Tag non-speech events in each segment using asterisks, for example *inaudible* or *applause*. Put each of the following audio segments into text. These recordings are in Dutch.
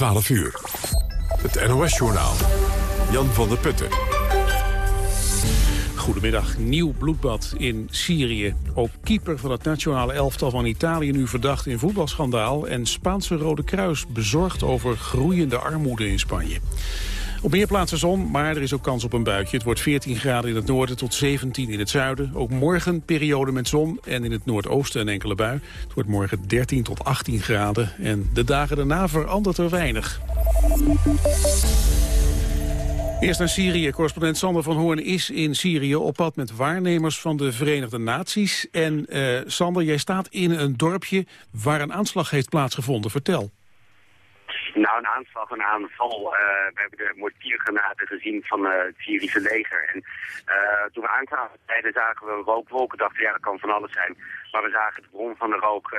12 uur. Het NOS-journaal. Jan van der Putten. Goedemiddag. Nieuw bloedbad in Syrië. Ook keeper van het nationale elftal van Italië nu verdacht in voetbalschandaal... en Spaanse Rode Kruis bezorgd over groeiende armoede in Spanje. Op meer plaatsen zon, maar er is ook kans op een buitje. Het wordt 14 graden in het noorden tot 17 in het zuiden. Ook morgen periode met zon en in het noordoosten een enkele bui. Het wordt morgen 13 tot 18 graden en de dagen daarna verandert er weinig. Eerst naar Syrië. Correspondent Sander van Hoorn is in Syrië op pad met waarnemers van de Verenigde Naties. En uh, Sander, jij staat in een dorpje waar een aanslag heeft plaatsgevonden. Vertel. Nou, een aanslag, een aanval. Uh, we hebben de mortiergranaten gezien van uh, het Syrische leger. En uh, toen we aankwamen, zagen we rookwolken. Dachten, ja, dat kan van alles zijn. Maar we zagen de bron van de rook,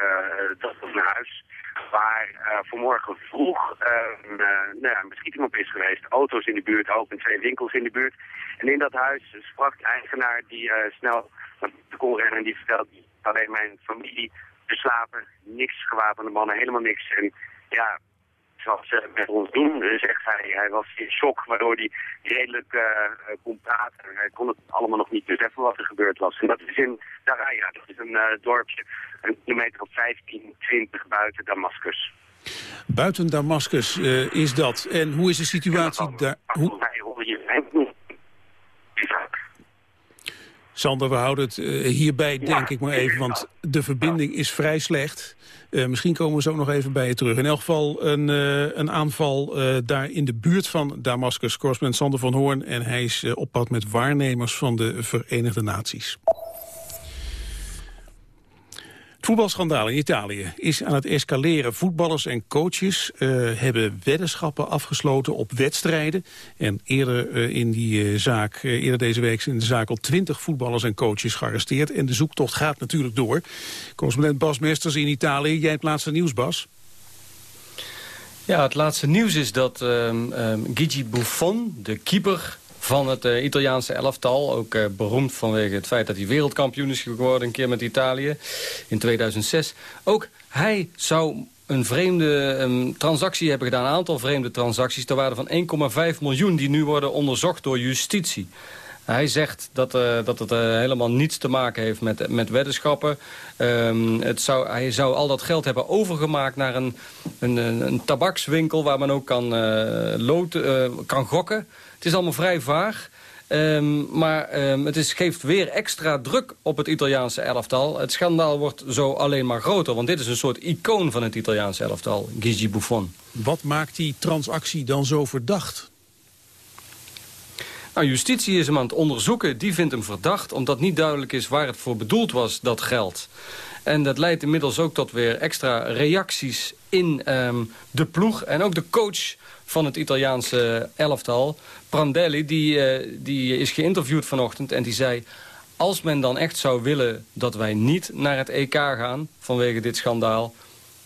dat was een huis. Waar vanmorgen vroeg een, nou, een beschieting op is geweest. Auto's in de buurt, ook en twee winkels in de buurt. En in dat huis sprak de eigenaar die snel naar de kon rennen. En die vertelde, alleen mijn familie te slapen. Niks gewapende mannen, helemaal niks. En ja, zoals ze met ons doen, eh, zegt hij. Hij was in shock, waardoor hij redelijk uh, kon praten. Hij kon het allemaal nog niet beseffen wat er gebeurd was. En dat is in Daraya, dat is een uh, dorpje, een kilometer of 15, 20 buiten Damascus. Buiten Damascus uh, is dat. En hoe is de situatie daar? Hoe... Sander, we houden het uh, hierbij, denk ik maar even, want de verbinding is vrij slecht. Uh, misschien komen we zo nog even bij je terug. In elk geval een, uh, een aanval daar in de buurt van Damascus. Correspondent Sander van Hoorn en hij is op pad met waarnemers van de Verenigde Naties. Het voetbalschandaal in Italië is aan het escaleren. Voetballers en coaches uh, hebben weddenschappen afgesloten op wedstrijden. En eerder uh, in die uh, zaak, eerder deze week zijn in de zaak al twintig voetballers en coaches gearresteerd. En de zoektocht gaat natuurlijk door. Correspondent Bas Mesters in Italië. Jij het laatste nieuws, Bas? Ja, het laatste nieuws is dat um, um, Gigi Buffon, de keeper van het uh, Italiaanse elftal. Ook uh, beroemd vanwege het feit dat hij wereldkampioen is geworden... een keer met Italië in 2006. Ook hij zou een vreemde um, transactie hebben gedaan. Een aantal vreemde transacties ter waarde van 1,5 miljoen... die nu worden onderzocht door justitie. Hij zegt dat, uh, dat het helemaal niets te maken heeft met, met weddenschappen. Um, het zou, hij zou al dat geld hebben overgemaakt naar een, een, een tabakswinkel... waar men ook kan, uh, lood, kan gokken. Het is allemaal vrij vaag. Um, maar um, het is, geeft weer extra druk op het Italiaanse elftal. Het schandaal wordt zo alleen maar groter. Want dit is een soort icoon van het Italiaanse elftal, Gigi Buffon. Wat maakt die transactie dan zo verdacht? Nou, justitie is hem aan het onderzoeken. Die vindt hem verdacht, omdat niet duidelijk is waar het voor bedoeld was, dat geld. En dat leidt inmiddels ook tot weer extra reacties in um, de ploeg. En ook de coach van het Italiaanse elftal, Prandelli, die, uh, die is geïnterviewd vanochtend en die zei... als men dan echt zou willen dat wij niet naar het EK gaan vanwege dit schandaal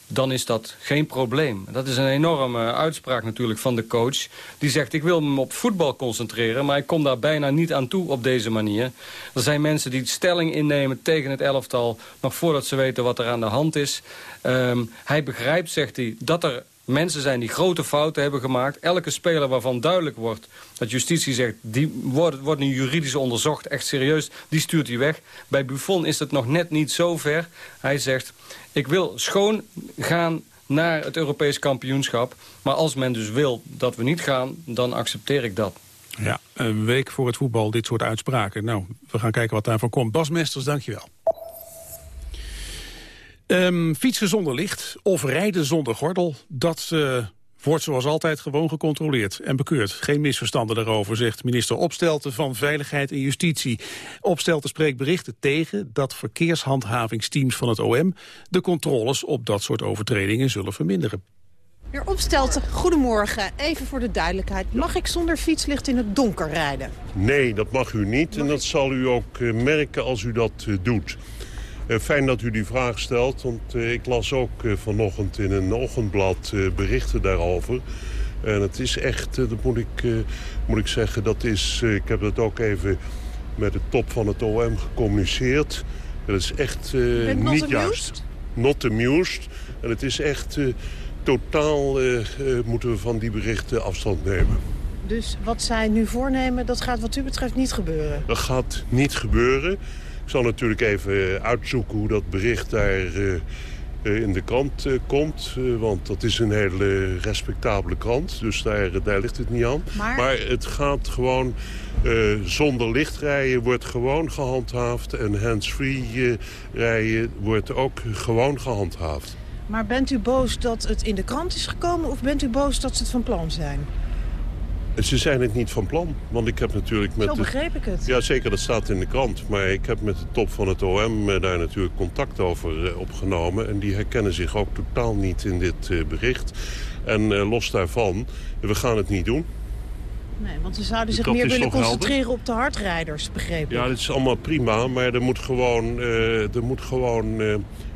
dan is dat geen probleem. Dat is een enorme uitspraak natuurlijk van de coach. Die zegt, ik wil me op voetbal concentreren... maar ik kom daar bijna niet aan toe op deze manier. Er zijn mensen die stelling innemen tegen het elftal... nog voordat ze weten wat er aan de hand is. Um, hij begrijpt, zegt hij, dat er mensen zijn die grote fouten hebben gemaakt. Elke speler waarvan duidelijk wordt dat justitie zegt... die wordt, wordt nu juridisch onderzocht, echt serieus, die stuurt hij weg. Bij Buffon is het nog net niet zo ver. Hij zegt, ik wil schoon gaan naar het Europees kampioenschap. Maar als men dus wil dat we niet gaan, dan accepteer ik dat. Ja, een week voor het voetbal, dit soort uitspraken. Nou, we gaan kijken wat daarvan komt. Bas Mesters, dankjewel. Um, fietsen zonder licht of rijden zonder gordel, dat uh, wordt zoals altijd gewoon gecontroleerd en bekeurd. Geen misverstanden daarover, zegt minister Opstelten van Veiligheid en Justitie. Opstelten spreekt berichten tegen dat verkeershandhavingsteams van het OM... de controles op dat soort overtredingen zullen verminderen. Heer Opstelten, goedemorgen. Even voor de duidelijkheid. Mag ik zonder fietslicht in het donker rijden? Nee, dat mag u niet. En dat zal u ook uh, merken als u dat uh, doet. Uh, fijn dat u die vraag stelt, want uh, ik las ook uh, vanochtend in een ochtendblad berichten daarover. En het is echt, dat moet ik, moet ik zeggen, dat is, ik heb dat ook even met de top van het OM gecommuniceerd. Dat is echt niet juist. Not amused. En het is echt totaal moeten we van die berichten afstand nemen. Dus wat zij nu voornemen, dat gaat wat u betreft niet gebeuren? Dat gaat niet gebeuren. Ik zal natuurlijk even uitzoeken hoe dat bericht daar uh, in de krant komt. Want dat is een hele respectabele krant. Dus daar, daar ligt het niet aan. Maar, maar het gaat gewoon zonder lichtrijden wordt gewoon gehandhaafd. En hands-free rijden wordt ook gewoon gehandhaafd. Maar bent u boos dat het in de krant is gekomen... of bent u boos dat ze het van plan zijn? Ze zijn het niet van plan. Want ik heb natuurlijk met Zo begreep ik het. Ja, zeker, dat staat in de krant. Maar ik heb met de top van het OM eh, daar natuurlijk contact over eh, opgenomen. En die herkennen zich ook totaal niet in dit eh, bericht. En los daarvan, we gaan het niet doen. Nee, want ze zouden zich meer willen concentreren op de hardrijders, begrepen. Ja, dat is allemaal prima, maar er moet gewoon, er moet gewoon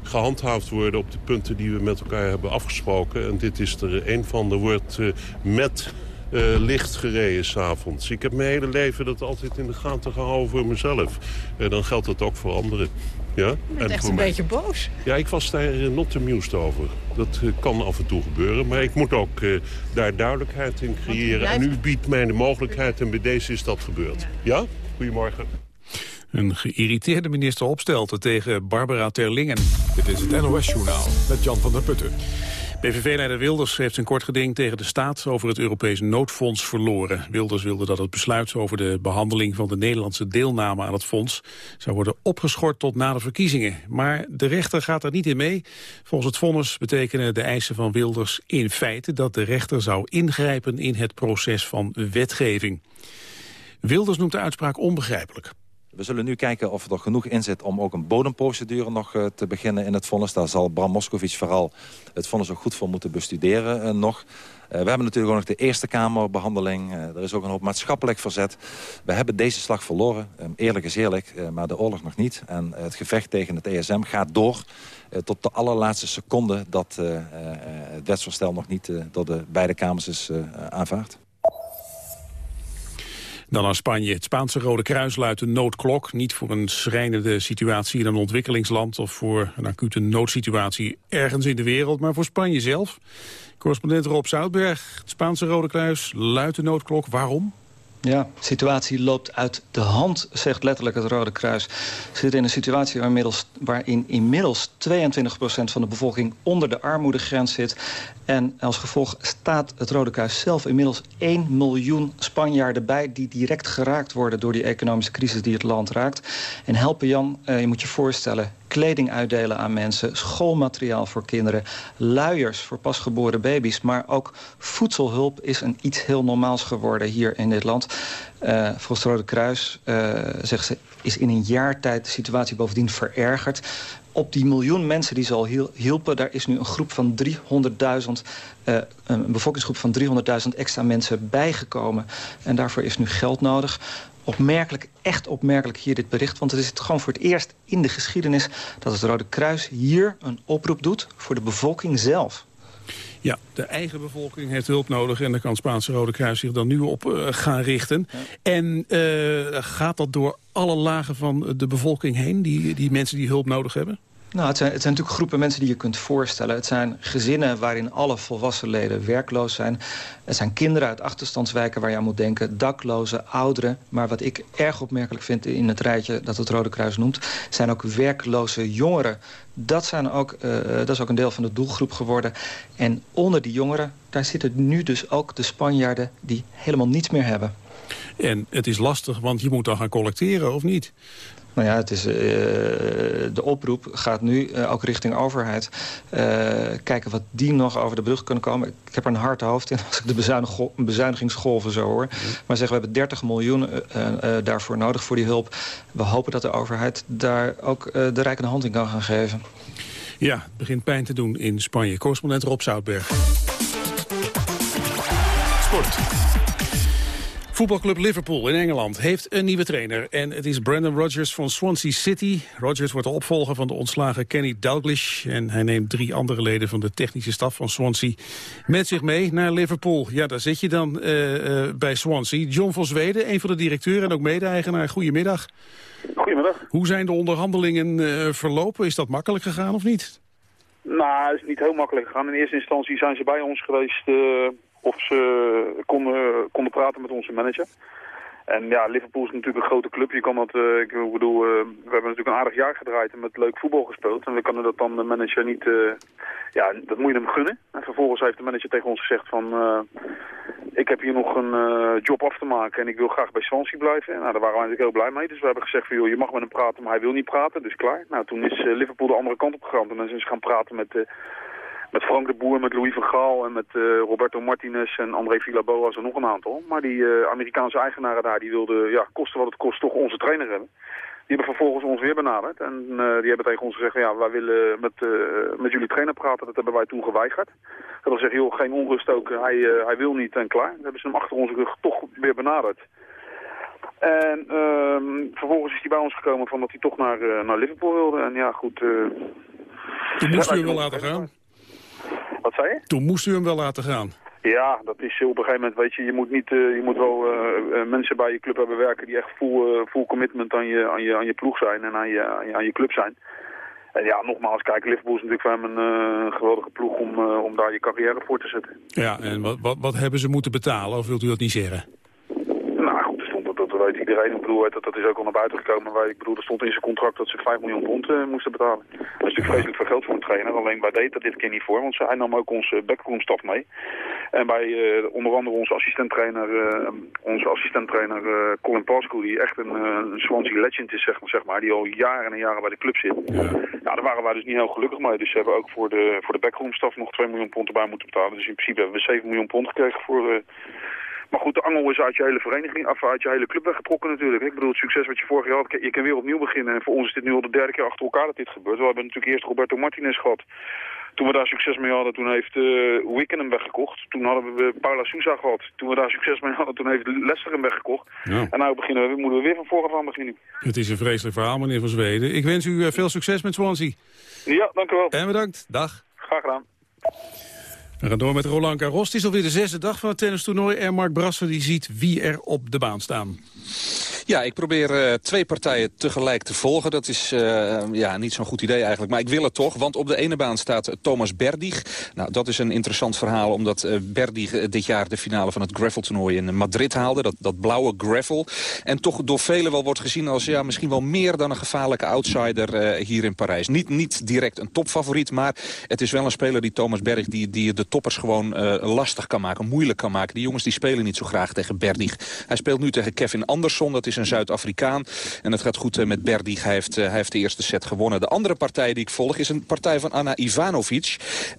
gehandhaafd worden op de punten die we met elkaar hebben afgesproken. En dit is er een van. Er wordt met uh, licht gereden s'avonds. Ik heb mijn hele leven dat altijd in de gaten gehouden voor mezelf. En dan geldt dat ook voor anderen. Ja? Je bent echt een beetje boos. Ja, ik was daar not amused over. Dat uh, kan af en toe gebeuren. Maar ik moet ook daar duidelijkheid in creëren. En u biedt mij de mogelijkheid en bij deze is dat gebeurd. Ja? ja? Goedemorgen. Een geïrriteerde minister opstelte tegen Barbara Terlingen. Dit is het NOS-journaal met Jan van der Putten. PVV-leider Wilders heeft zijn kort geding tegen de staat over het Europees noodfonds verloren. Wilders wilde dat het besluit over de behandeling van de Nederlandse deelname aan het fonds zou worden opgeschort tot na de verkiezingen. Maar de rechter gaat er niet in mee. Volgens het vonnis betekenen de eisen van Wilders in feite dat de rechter zou ingrijpen in het proces van wetgeving. Wilders noemt de uitspraak onbegrijpelijk. We zullen nu kijken of er genoeg in zit om ook een bodemprocedure nog uh, te beginnen in het vonnis. Daar zal Bram Moskovic vooral het vonnis ook goed voor moeten bestuderen uh, nog. Uh, we hebben natuurlijk ook nog de Eerste Kamerbehandeling. er is ook een hoop maatschappelijk verzet. We hebben deze slag verloren. Um, eerlijk is eerlijk, maar de oorlog nog niet. En het gevecht tegen het ESM gaat door tot de allerlaatste seconde... dat het wetsvoorstel nog niet door de beide kamers is aanvaard. Dan naar Spanje. Het Spaanse Rode Kruis luidt een noodklok. Niet voor een schrijnende situatie in een ontwikkelingsland... of voor een acute noodsituatie ergens in de wereld, maar voor Spanje zelf. Correspondent Rob Zoutberg, het Spaanse Rode Kruis luidt de noodklok. Waarom? Ja, de situatie loopt uit de hand, zegt letterlijk het Rode Kruis. We zitten in een situatie waarin inmiddels 22% van de bevolking onder de armoedegrens zit. En als gevolg staat het Rode Kruis zelf inmiddels 1 miljoen Spanjaarden bij... die direct geraakt worden door die economische crisis die het land raakt. En helpen Jan, eh, je moet je voorstellen, kleding uitdelen aan mensen... schoolmateriaal voor kinderen, luiers voor pasgeboren baby's... maar ook voedselhulp is een iets heel normaals geworden hier in dit land. Uh, volgens het Rode Kruis, uh, zegt ze, is in een jaar tijd de situatie bovendien verergerd op die miljoen mensen die ze al hielpen... daar is nu een groep van 300.000, uh, een bevolkingsgroep van 300.000 extra mensen bijgekomen. En daarvoor is nu geld nodig. Opmerkelijk, echt opmerkelijk hier dit bericht. Want het is gewoon voor het eerst in de geschiedenis... dat het Rode Kruis hier een oproep doet voor de bevolking zelf. Ja, de eigen bevolking heeft hulp nodig... en daar kan het Spaanse Rode Kruis zich dan nu op uh, gaan richten. En uh, gaat dat door alle lagen van de bevolking heen, die, die mensen die hulp nodig hebben? Nou, het zijn, het zijn natuurlijk groepen mensen die je kunt voorstellen. Het zijn gezinnen waarin alle volwassen leden werkloos zijn. Het zijn kinderen uit achterstandswijken waar je aan moet denken. Daklozen, ouderen. Maar wat ik erg opmerkelijk vind in het rijtje dat het Rode Kruis noemt... zijn ook werkloze jongeren. Dat, zijn ook, uh, dat is ook een deel van de doelgroep geworden. En onder die jongeren, daar zitten nu dus ook de Spanjaarden... die helemaal niets meer hebben. En het is lastig, want je moet dan gaan collecteren, of niet? Nou ja, het is, uh, de oproep gaat nu uh, ook richting overheid. Uh, kijken wat die nog over de brug kunnen komen. Ik heb er een hard hoofd in *laughs* als ik de bezuinig bezuinigingsgolven zo hoor. Maar zeggen we hebben 30 miljoen daarvoor nodig voor die hulp. We hopen dat de overheid daar ook de rijkende hand in kan gaan geven. Ja, het begint pijn te doen in Spanje. Correspondent Rob Zoutberg. Sport. Voetbalclub Liverpool in Engeland heeft een nieuwe trainer. En het is Brandon Rodgers van Swansea City. Rodgers wordt de opvolger van de ontslagen Kenny Dalglish. En hij neemt drie andere leden van de technische staf van Swansea met zich mee naar Liverpool. Ja, daar zit je dan uh, uh, bij Swansea. John van Zweden, een van de directeuren en ook mede-eigenaar. Goedemiddag. Goedemiddag. Hoe zijn de onderhandelingen uh, verlopen? Is dat makkelijk gegaan of niet? Nou, het is niet heel makkelijk gegaan. In eerste instantie zijn ze bij ons geweest of ze konden, konden praten met onze manager. En ja, Liverpool is natuurlijk een grote club. Je kan dat, uh, ik bedoel, uh, we hebben natuurlijk een aardig jaar gedraaid en met leuk voetbal gespeeld. En we kunnen dat dan de manager niet, uh, ja, dat moet je hem gunnen. En vervolgens heeft de manager tegen ons gezegd van, ik heb hier nog een job af te maken en ik wil graag bij Swansea blijven. Nou, daar waren we natuurlijk heel blij mee. Dus we hebben gezegd van, joh, je mag met hem praten, maar hij wil niet praten, dus klaar. Nou, toen is Liverpool de andere kant op gegaan. En dan zijn ze gaan praten met met Frank de Boer, met Louis van Gaal en met uh, Roberto Martinez en André Villaboas en nog een aantal. Maar die uh, Amerikaanse eigenaren daar, die wilden, ja, kosten wat het kost, toch onze trainer hebben. Die hebben vervolgens ons weer benaderd en uh, die hebben tegen ons gezegd, ja, wij willen met, met jullie trainer praten. Dat hebben wij toen geweigerd. Dat wil zeggen, joh, geen onrust ook, hij, hij wil niet en klaar. Dan hebben ze hem achter onze rug toch weer benaderd. En ehm, vervolgens is hij bij ons gekomen van dat hij toch naar, naar Liverpool wilde. En ja, goed... Toen moest hem wel laten gaan? Wat zei je? Toen moest u hem wel laten gaan. Ja, dat is op een gegeven moment, weet je, je moet, niet, uh, je moet wel uh, mensen bij je club hebben werken die echt full, uh, full commitment aan je, aan, je, aan je ploeg zijn en aan je, aan je, aan je club zijn. En ja, nogmaals, kijk, Liverpool is natuurlijk voor hem een geweldige ploeg om, om daar je carrière voor te zetten. Ja, en wat, wat, wat hebben ze moeten betalen, of wilt u dat niet zeggen? Weet iedereen. Ik bedoel, dat, dat is ook al naar buiten gekomen. Wij, ik bedoel, er stond in zijn contract dat ze 5 miljoen pond uh, moesten betalen. Dat is natuurlijk vreselijk veel geld voor een trainer. Alleen wij deden dat dit keer niet voor, want hij nam ook onze backroomstaf mee. En bij uh, onder andere onze assistenttrainer, uh, onze assistenttrainer Colin Pascoe, die echt een, een Swansea legend is, zeg maar, zeg maar, die al jaren en jaren bij de club zit. Ja. daar waren wij dus niet heel gelukkig mee. Dus ze hebben ook voor de, voor de backroomstaf nog 2 miljoen pond erbij moeten betalen. Dus in principe hebben we 7 miljoen pond gekregen voor maar goed, de angel is uit je hele vereniging, af uit je hele club weggetrokken natuurlijk. Ik bedoel, het succes wat je vorig jaar had, je kan weer opnieuw beginnen. En voor ons is dit nu al de derde keer achter elkaar dat dit gebeurt. We hebben natuurlijk eerst Roberto Martinez gehad. Toen we daar succes mee hadden, toen heeft uh, Wicken hem weggekocht. Toen hadden we Paula Sousa gehad. Toen we daar succes mee hadden, toen heeft Leicester hem weggekocht. Ja. En nu beginnen we, moeten we weer van vooraf aan beginnen. Het is een vreselijk verhaal, meneer Van Zweden. Ik wens u eh, veel succes met Swansea. Ja, dank u wel. En bedankt. Dag. Graag gedaan. We gaan door met Roland Garros. Het is alweer de zesde dag van het tennistoernooi. En Mark Brasser die ziet wie er op de baan staan. Ja, ik probeer uh, twee partijen tegelijk te volgen. Dat is uh, ja, niet zo'n goed idee eigenlijk. Maar ik wil het toch, want op de ene baan staat Thomas Berdig. Nou, dat is een interessant verhaal, omdat uh, Berdig dit jaar de finale van het gravel-toernooi in Madrid haalde. Dat, dat blauwe gravel. En toch door velen wel wordt gezien als ja, misschien wel meer dan een gevaarlijke outsider hier in Parijs. Niet, niet direct een topfavoriet, maar het is wel een speler die Thomas Berg, die, die de toppers gewoon lastig kan maken, moeilijk kan maken. Die jongens die spelen niet zo graag tegen Berdig. Hij speelt nu tegen Kevin Anderson, dat is een Zuid-Afrikaan. En het gaat goed eh, met Berdig. Hij heeft, eh, hij heeft de eerste set gewonnen. De andere partij die ik volg is een partij van Anna Ivanovic.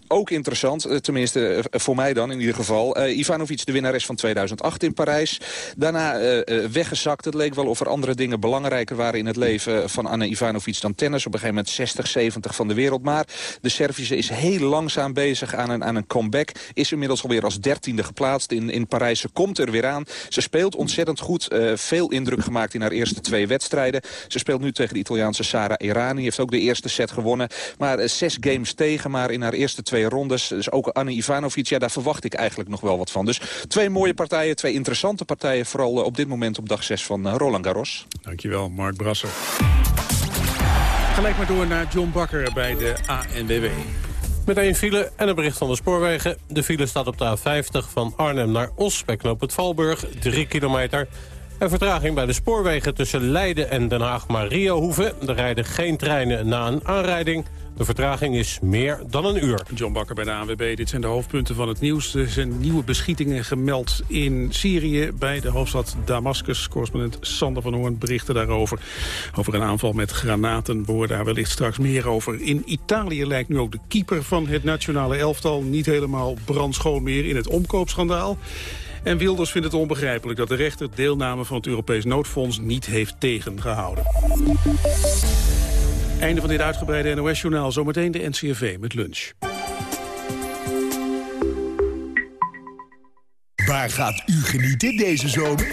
Ook interessant, eh, tenminste voor mij dan in ieder geval. Ivanovic, de winnares van 2008 in Parijs. Daarna weggezakt. Het leek wel of er andere dingen belangrijker waren in het leven van Anna Ivanovic dan tennis. Op een gegeven moment 60, 70 van de wereld. Maar de Servische is heel langzaam bezig aan een, aan een Is inmiddels alweer als dertiende geplaatst in, in Parijs. Ze komt er weer aan. Ze speelt ontzettend goed. veel indruk gemaakt in haar eerste twee wedstrijden. Ze speelt nu tegen de Italiaanse Sara Errani. Heeft ook de eerste set gewonnen. Maar eh, zes games tegen maar in haar eerste twee rondes. Dus ook Anne Ivanovic, ja, daar verwacht ik eigenlijk nog wel wat van. Dus twee mooie partijen, twee interessante partijen. Vooral eh, op dit moment op dag 6 van eh, Roland Garros. Dankjewel, Mark Brasser. Gelijk maar door naar John Bakker bij de ANWB. Met één file en een bericht van de spoorwegen. De file staat op de A50 van Arnhem naar Os bij knoop het Valburg, 3 kilometer. En vertraging bij de spoorwegen tussen Leiden en Den Haag-Mariohoeven. Er rijden geen treinen na een aanrijding. De vertraging is meer dan een uur. John Bakker bij de ANWB. Dit zijn de hoofdpunten van het nieuws. Er zijn nieuwe beschietingen gemeld in Syrië... bij de hoofdstad Damascus. Correspondent Sander van Hoorn berichtte daarover. Over een aanval met granaten. We horen daar wellicht straks meer over. In Italië lijkt nu ook de keeper van het nationale elftal... niet helemaal brandschoon meer in het omkoopschandaal. En Wilders vindt het onbegrijpelijk dat de rechter deelname van het Europees Noodfonds niet heeft tegengehouden. Einde van dit uitgebreide NOS-journaal. Zometeen de NCRV met lunch. Waar gaat u genieten deze zomer?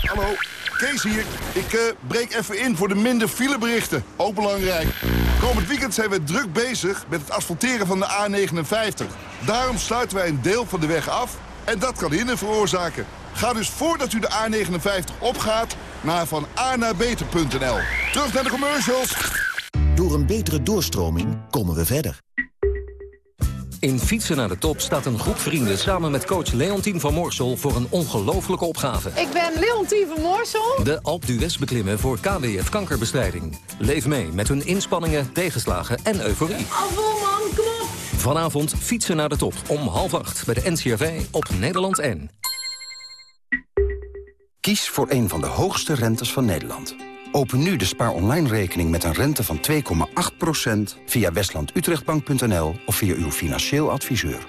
Hallo, Kees hier. Ik uh, breek even in voor de minder fileberichten. Ook belangrijk. Komend weekend zijn we druk bezig met het asfalteren van de A59. Daarom sluiten wij een deel van de weg af en dat kan hinder veroorzaken. Ga dus voordat u de A59 opgaat naar van naar beter.nl. Terug naar de commercials. Door een betere doorstroming komen we verder. In Fietsen naar de Top staat een groep vrienden samen met coach Leontien van Moorsel voor een ongelofelijke opgave. Ik ben Leontien van Moorsel. De Alp d'Huez beklimmen voor KWF kankerbestrijding. Leef mee met hun inspanningen, tegenslagen en euforie. Afval man, kom op. Vanavond Fietsen naar de Top om half acht bij de NCRV op Nederland 1. Kies voor een van de hoogste rentes van Nederland. Open nu de spaar online rekening met een rente van 2,8% via westlandutrechtbank.nl of via uw financieel adviseur.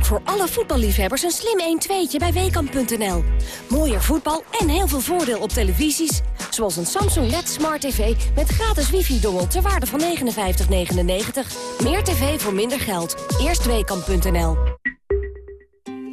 Voor alle voetballiefhebbers een slim 1-2'tje bij Weekamp.nl. Mooier voetbal en heel veel voordeel op televisies. Zoals een Samsung LED Smart TV met gratis wifi-dongel ter waarde van 59,99. Meer tv voor minder geld. Eerst Weekamp.nl.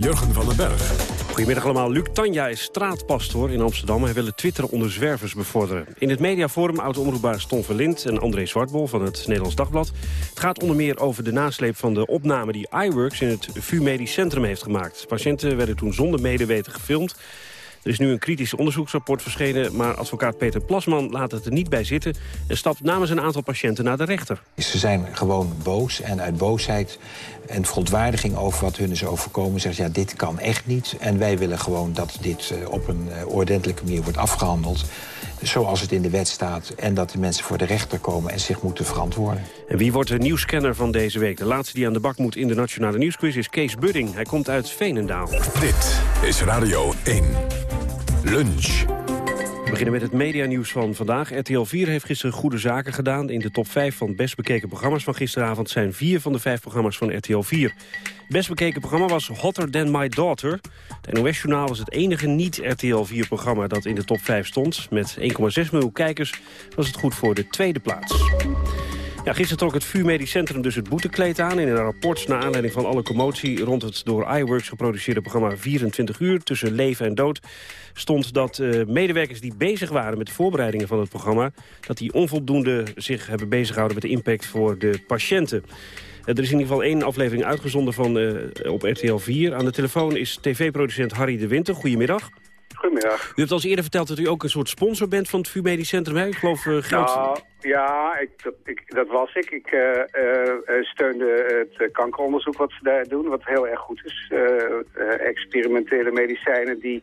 Jurgen van den Berg. Goedemiddag allemaal. Luc Tanja is straatpastoor in Amsterdam. Hij wil het twitteren onder zwervers bevorderen. In het mediaforum oud-omroepbaar Ston Verlind en André Zwartbol van het Nederlands Dagblad. Het gaat onder meer over de nasleep van de opname die iWorks in het VU Medisch Centrum heeft gemaakt. Patiënten werden toen zonder medeweten gefilmd. Er is nu een kritisch onderzoeksrapport verschenen... maar advocaat Peter Plasman laat het er niet bij zitten... en stapt namens een aantal patiënten naar de rechter. Ze zijn gewoon boos en uit boosheid en verontwaardiging over wat hun is overkomen... zeggen ja, dit kan echt niet. En wij willen gewoon dat dit eh, op een uh, ordentelijke manier wordt afgehandeld zoals het in de wet staat... en dat de mensen voor de rechter komen en zich moeten verantwoorden. En wie wordt de nieuwscanner van deze week? De laatste die aan de bak moet in de Nationale Nieuwsquiz is Kees Budding. Hij komt uit Veenendaal. Dit is Radio 1. Lunch. We beginnen met het medianieuws van vandaag. RTL 4 heeft gisteren goede zaken gedaan. In de top 5 van best bekeken programma's van gisteravond... zijn vier van de vijf programma's van RTL 4. Best bekeken programma was Hotter Than My Daughter. Het NOS-journaal was het enige niet-RTL 4-programma dat in de top 5 stond. Met 1,6 miljoen kijkers was het goed voor de tweede plaats. Ja, gisteren trok het VU Medisch Centrum dus het boetekleed aan... in een rapport naar aanleiding van alle commotie... rond het door iWorks geproduceerde programma 24 uur... tussen leven en dood stond dat uh, medewerkers die bezig waren met de voorbereidingen van het programma... dat die onvoldoende zich hebben bezighouden met de impact voor de patiënten. er is in ieder geval één aflevering uitgezonden van, uh, op RTL 4. Aan de telefoon is tv-producent Harry de Winter. Goedemiddag. Goedemiddag. U hebt al eerder verteld dat u ook een soort sponsor bent van het VU Medisch Centrum. Hè? Ik geloof uh, geld... Nou, ja, ik, dat, ik, dat was ik. Ik uh, uh, steunde het kankeronderzoek wat ze daar doen, wat heel erg goed is. experimentele medicijnen die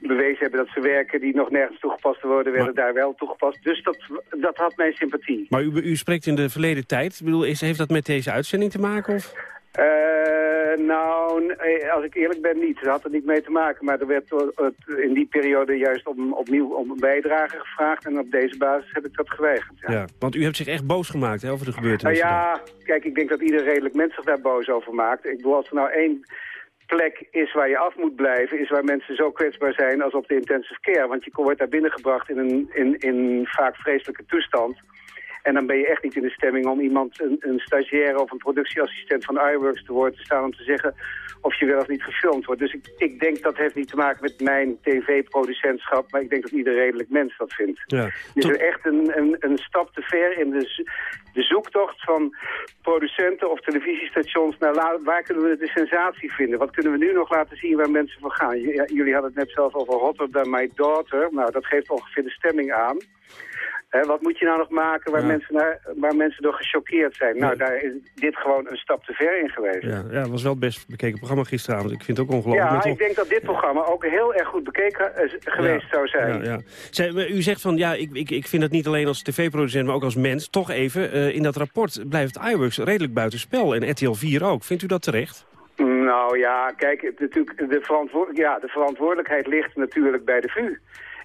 bewezen hebben dat ze werken die nog nergens toegepast worden, werden daar wel toegepast. Dus dat, dat had mijn sympathie. Maar u, u spreekt in de verleden tijd. Ik bedoel, is, heeft dat met deze uitzending te maken? Of? Uh, nou, als ik eerlijk ben niet. Dat had er niet mee te maken. Maar er werd in die periode juist om, opnieuw om een bijdrage gevraagd. En op deze basis heb ik dat geweigerd. Ja, ja want u hebt zich echt boos gemaakt hè, over de gebeurtenissen. Nou ja, kijk, ik denk dat ieder redelijk mens zich daar boos over maakt. Ik bedoel, als er nou één plek is waar je af moet blijven... is waar mensen zo kwetsbaar zijn als op de intensive care. Want je wordt daar binnengebracht in een in, in vaak vreselijke toestand... En dan ben je echt niet in de stemming om iemand, een, een stagiaire of een productieassistent van iWorks te worden te staan om te zeggen of je wel of niet gefilmd wordt. Dus ik, ik denk dat heeft niet te maken met mijn tv-producentschap, maar ik denk dat ieder redelijk mens dat vindt. Ja. Is echt een, een, een stap te ver in de, de zoektocht van producenten of televisiestations naar waar kunnen we de sensatie vinden? Wat kunnen we nu nog laten zien waar mensen voor gaan? jullie hadden het net zelf over Hotter Than My Daughter. Nou, dat geeft ongeveer de stemming aan wat moet je nou nog maken waar, mensen, naar, waar mensen door gechoqueerd zijn? Nou, daar is dit gewoon een stap te ver in geweest. Ja, ja het was wel het best bekeken programma gisteravond. Ik vind het ook ongelooflijk. Ja, ik denk dat dit programma ook heel erg goed bekeken uh, geweest zou zijn. Ja, ja. u zegt van, ja, ik, ik, ik vind het niet alleen als tv-producent, maar ook als mens. Toch even, uh, in dat rapport blijft iWorks redelijk buitenspel. En RTL 4 ook. Vindt u dat terecht? Nou ja, kijk, natuurlijk, de, verantwoord ja, de verantwoordelijkheid ligt natuurlijk bij de VU.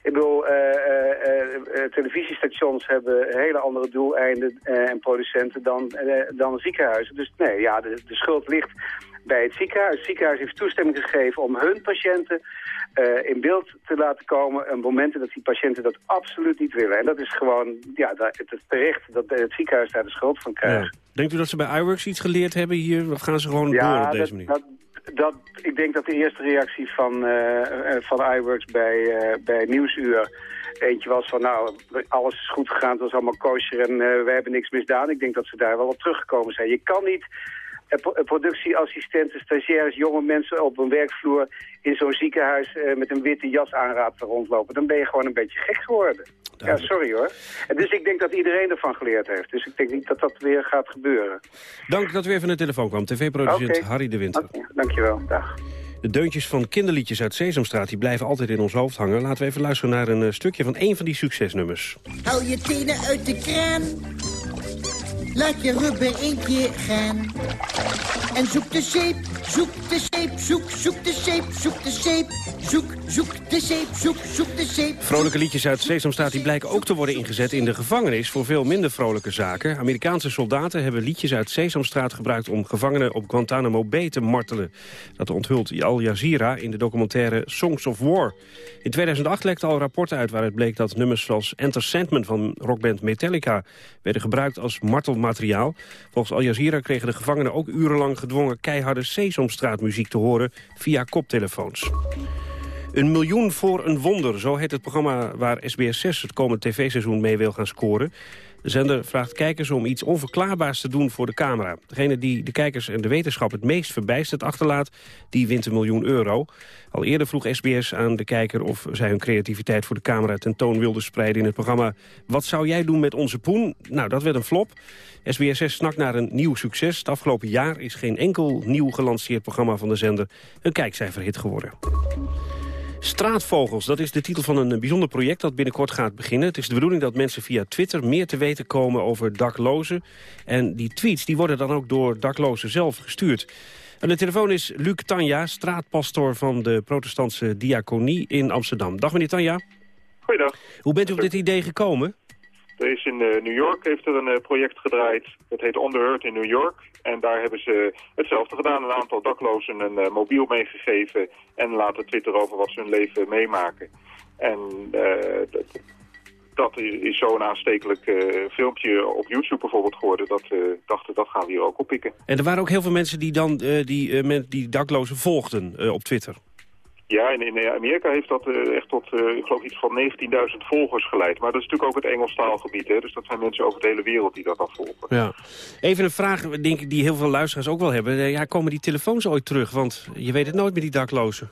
Ik bedoel, uh, uh, televisiestations hebben hele andere doeleinden en producenten dan, dan ziekenhuizen. Dus nee, ja, de, de schuld ligt bij het ziekenhuis. Het ziekenhuis heeft toestemming gegeven om hun patiënten uh, in beeld te laten komen... op momenten dat die patiënten dat absoluut niet willen. En dat is gewoon ja, het is terecht dat het ziekenhuis daar de schuld van krijgt. Denkt u dat ze bij iWorks iets geleerd hebben hier? Of gaan ze gewoon door op deze manier? Dat, dat, ik denk dat de eerste reactie van, eh, eh, van iWorks bij, eh, bij Nieuwsuur eentje was van nou, alles is goed gegaan, het was allemaal kosher en uh, we hebben niks misdaan. Ik denk dat ze daar wel op teruggekomen zijn. Je kan niet productieassistenten, stagiaires, jonge mensen op een werkvloer in zo'n ziekenhuis uh, met een witte jas aanraad rondlopen. Dan ben je gewoon een beetje gek geworden. Ja, sorry hoor. En dus ik denk dat iedereen ervan geleerd heeft. Dus ik denk niet dat dat weer gaat gebeuren. Dank dat u even naar de telefoon kwam. TV-producent. Harry de Winter. Okay, dankjewel. Dag. De deuntjes van kinderliedjes uit Sesamstraat die blijven altijd in ons hoofd hangen. Laten we even luisteren naar een eh, stukje van één van die succesnummers. Hou je tenen uit de kraan. Laat je rubber eentje gaan. En zoek de zeep, zoek de zeep, zoek, zoek de zeep, zoek de zeep. Zoek, zoek de zeep, zoek, zoek de zeep. Vrolijke liedjes uit Sesamstraat die blijken ook te worden ingezet in de gevangenis voor veel minder vrolijke zaken. Amerikaanse soldaten hebben liedjes uit Sesamstraat gebruikt om gevangenen op Guantanamo Bay te martelen. Dat onthult Al Jazeera in de documentaire Songs of War. In 2008 lekte al rapporten uit waaruit bleek dat nummers zoals Enter Sandman van rockband Metallica werden gebruikt als Volgens Al Jazeera kregen de gevangenen ook urenlang gedwongen keiharde Sesamstraatmuziek te horen via koptelefoons. Een miljoen voor een wonder, zo heet het programma waar SBS 6 het komende tv-seizoen mee wil gaan scoren. De zender vraagt kijkers om iets onverklaarbaars te doen voor de camera. Degene die de kijkers en de wetenschap het meest verbijsterd achterlaat, die wint een miljoen euro. Al eerder vroeg SBS aan de kijker of zij hun creativiteit voor de camera tentoon wilden spreiden in het programma Wat zou jij doen met onze poen? Nou, dat werd een flop. SBS 6 snakt naar een nieuw succes. Het afgelopen jaar is geen enkel nieuw gelanceerd programma van de zender een kijkcijferhit geworden. Straatvogels, dat is de titel van een bijzonder project dat binnenkort gaat beginnen. Het is de bedoeling dat mensen via Twitter meer te weten komen over daklozen. En die tweets die worden dan ook door daklozen zelf gestuurd. Aan de telefoon is Luc Tanja, straatpastor van de protestantse diaconie in Amsterdam. Dag meneer Tanja. Goeiedag. Hoe bent u op dit idee gekomen? Er is in uh, New York heeft er een uh, project gedraaid. Dat heet On the in New York. En daar hebben ze hetzelfde gedaan. Een aantal daklozen een uh, mobiel meegegeven. En laten twitteren over wat ze hun leven meemaken. En dat, dat is zo'n aanstekelijk filmpje op YouTube bijvoorbeeld geworden. Dat dachten, dat gaan we hier ook oppikken. En er waren ook heel veel mensen die dan die, die daklozen volgden op Twitter. Ja, in, in Amerika heeft dat uh, echt tot, uh, ik geloof iets van 19.000 volgers geleid. Maar dat is natuurlijk ook het Engelstaalgebied, hè. Dus dat zijn mensen over de hele wereld die dat afvolgen. Ja. Even een vraag, denk ik, die heel veel luisteraars ook wel hebben. Ja, komen die telefoons ooit terug? Want je weet het nooit met die daklozen.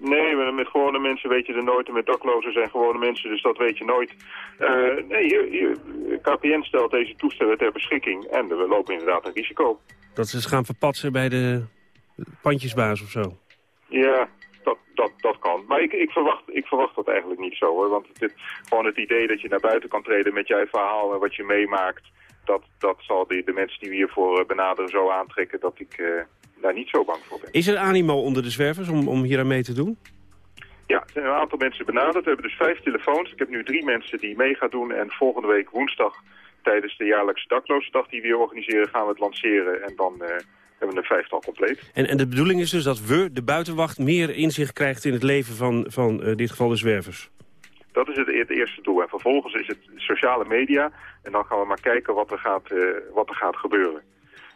Nee, met, met gewone mensen weet je er nooit. En met daklozen zijn gewone mensen, dus dat weet je nooit. Uh, nee, KPN stelt deze toestellen ter beschikking. En we lopen inderdaad een risico. Dat ze gaan verpatsen bij de pandjesbaas of zo? Ja, dat, dat, dat kan. Maar ik, ik, verwacht, ik verwacht dat eigenlijk niet zo hoor. Want het, gewoon het idee dat je naar buiten kan treden met jouw verhaal en wat je meemaakt... dat, dat zal de, de mensen die we hiervoor benaderen zo aantrekken dat ik uh, daar niet zo bang voor ben. Is er animo onder de zwervers om, om hier aan mee te doen? Ja, er zijn een aantal mensen benaderd. We hebben dus vijf telefoons. Ik heb nu drie mensen die mee gaan doen. En volgende week woensdag tijdens de jaarlijkse daklozendag die we organiseren gaan we het lanceren. En dan... Uh, hebben een vijftal compleet. En, en de bedoeling is dus dat we, de buitenwacht, meer inzicht krijgt in het leven van, van uh, dit geval de zwervers? Dat is het, het, eerste doel. En vervolgens is het sociale media. En dan gaan we maar kijken wat er gaat, uh, wat er gaat gebeuren.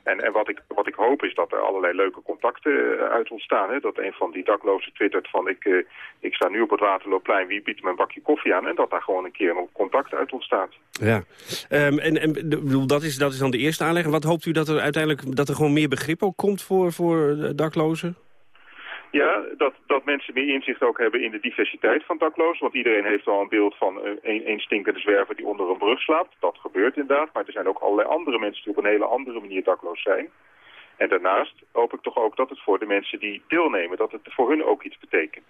En, en wat, ik, wat ik hoop is dat er allerlei leuke contacten uh, uit ontstaan. Hè? Dat een van die daklozen twittert van ik, uh, ik sta nu op het Waterloopplein, wie biedt me een bakje koffie aan? En dat daar gewoon een keer een contact uit ontstaat. Ja, um, en, en dat, is, dat is dan de eerste aanleg. En wat hoopt u dat er uiteindelijk dat er gewoon meer begrip ook komt voor, voor daklozen? Ja, dat, dat mensen meer inzicht ook hebben in de diversiteit van daklozen. Want iedereen heeft al een beeld van een, een stinkende zwerver die onder een brug slaapt. Dat gebeurt inderdaad, maar er zijn ook allerlei andere mensen die op een hele andere manier dakloos zijn. En daarnaast hoop ik toch ook dat het voor de mensen die deelnemen, dat het voor hun ook iets betekent.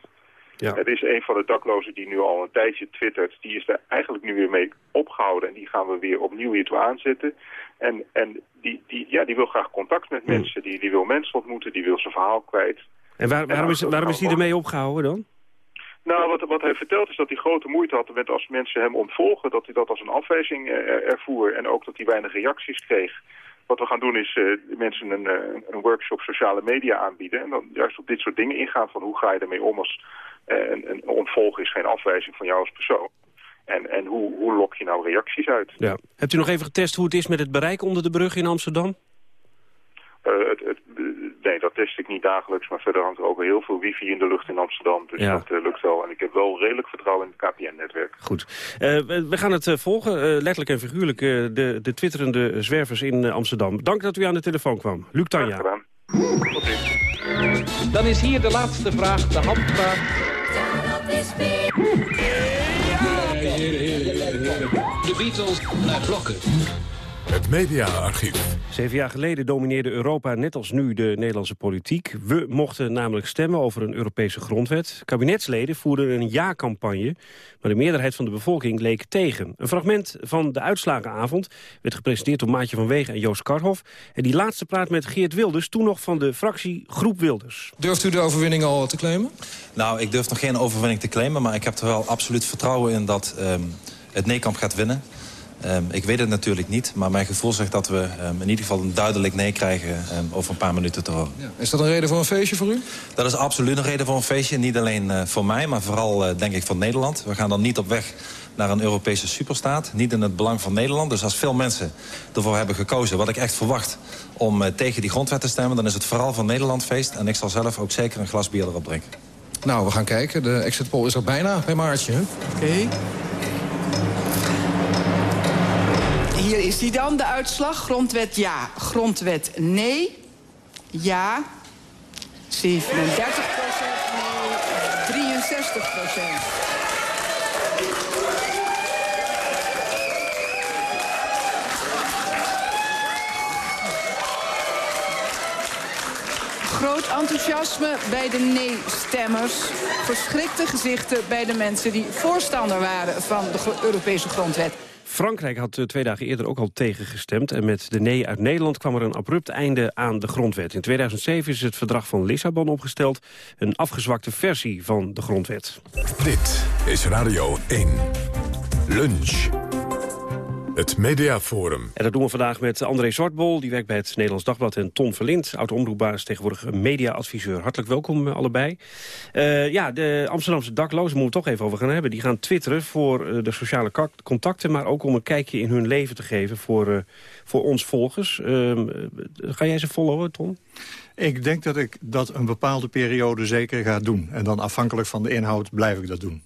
Ja. Het is een van de daklozen die nu al een tijdje twittert. Die is er eigenlijk nu weer mee opgehouden en die gaan we weer opnieuw hiertoe aanzetten. En, en die, die, ja, die wil graag contact met mensen, die, die wil mensen ontmoeten, die wil zijn verhaal kwijt. En waar, waarom, is, waarom is hij ermee opgehouden dan? Nou, wat, wat hij vertelt is dat hij grote moeite had met als mensen hem ontvolgen, dat hij dat als een afwijzing er, ervoer en ook dat hij weinig reacties kreeg. Wat we gaan doen is uh, mensen een, uh, een workshop sociale media aanbieden en dan juist op dit soort dingen ingaan van hoe ga je ermee om als een, een ontvolgen is geen afwijzing van jou als persoon. En, en hoe, hoe lok je nou reacties uit? Ja. Hebt u nog even getest hoe het is met het bereik onder de brug in Amsterdam? het, het, nee, dat, test ik niet dagelijks, maar verder hangt er ook wel heel veel wifi in de lucht in Amsterdam. Dus Ja. dat eh, lukt wel. En ik heb wel redelijk vertrouwen in het KPN-netwerk. Goed. Eh, we, we gaan het eh, volgen, eh, letterlijk en figuurlijk, eh, de, de twitterende zwervers in Amsterdam. Dank dat u aan de telefoon kwam. Luc Tanja. Dan is hier de laatste vraag, de handvraag. De Beatles naar blokken. Het mediaarchief. Zeven jaar geleden domineerde Europa net als nu de Nederlandse politiek. We mochten namelijk stemmen over een Europese grondwet. Kabinetsleden voerden een ja-campagne, maar de meerderheid van de bevolking leek tegen. Een fragment van de uitslagenavond werd gepresenteerd door Maatje van Wegen en Joost Karhoff. En die laatste praat met Geert Wilders, toen nog van de fractie Groep Wilders. Durft u de overwinning al te claimen? Nou, ik durf nog geen overwinning te claimen... maar ik heb er wel absoluut vertrouwen in dat ehm, het nee-kamp gaat winnen. Ehm, ik weet het natuurlijk niet, maar mijn gevoel zegt dat we ehm, in ieder geval een duidelijk nee krijgen ehm, over een paar minuten te horen. Is dat een reden voor een feestje voor u? Dat is absoluut een reden voor een feestje. Niet alleen eh, voor mij, maar vooral eh, denk ik voor Nederland. We gaan dan niet op weg naar een Europese superstaat. Niet in het belang van Nederland. Dus als veel mensen ervoor hebben gekozen, wat ik echt verwacht... om eh, tegen die grondwet te stemmen, dan is het vooral voor Nederland feest. En ik zal zelf ook zeker een glas bier erop drinken. Nou, we gaan kijken. De exit poll is er bijna bij Maartje. Oké. Die dan, de uitslag. Grondwet ja, grondwet nee. Ja, 37 nee, 63% Groot enthousiasme bij de nee-stemmers. Verschrikte gezichten bij de mensen die voorstander waren van de Europese grondwet. Frankrijk had eh, twee dagen eerder ook al tegengestemd... en met de nee uit Nederland kwam er een abrupt einde aan de grondwet. In 2007 is het verdrag van Lissabon opgesteld... een afgezwakte versie van de grondwet. Dit is Radio 1. Lunch. Het Mediaforum. En dat doen we vandaag met André Zwartbol, die werkt bij het Nederlands Dagblad... en Ton Verlind, oud-omroepbaas, tegenwoordig mediaadviseur. Hartelijk welkom eh, allebei. Eh, ja, de Amsterdamse daklozen moeten we toch even over gaan hebben. Die gaan twitteren voor eh, de sociale contacten... maar ook om een kijkje in hun leven te geven voor, eh, voor ons volgers. Ehm, eh, ga jij ze followen, Ton? Ik denk dat ik dat een bepaalde periode zeker ga doen. En dan afhankelijk van de inhoud blijf ik dat doen.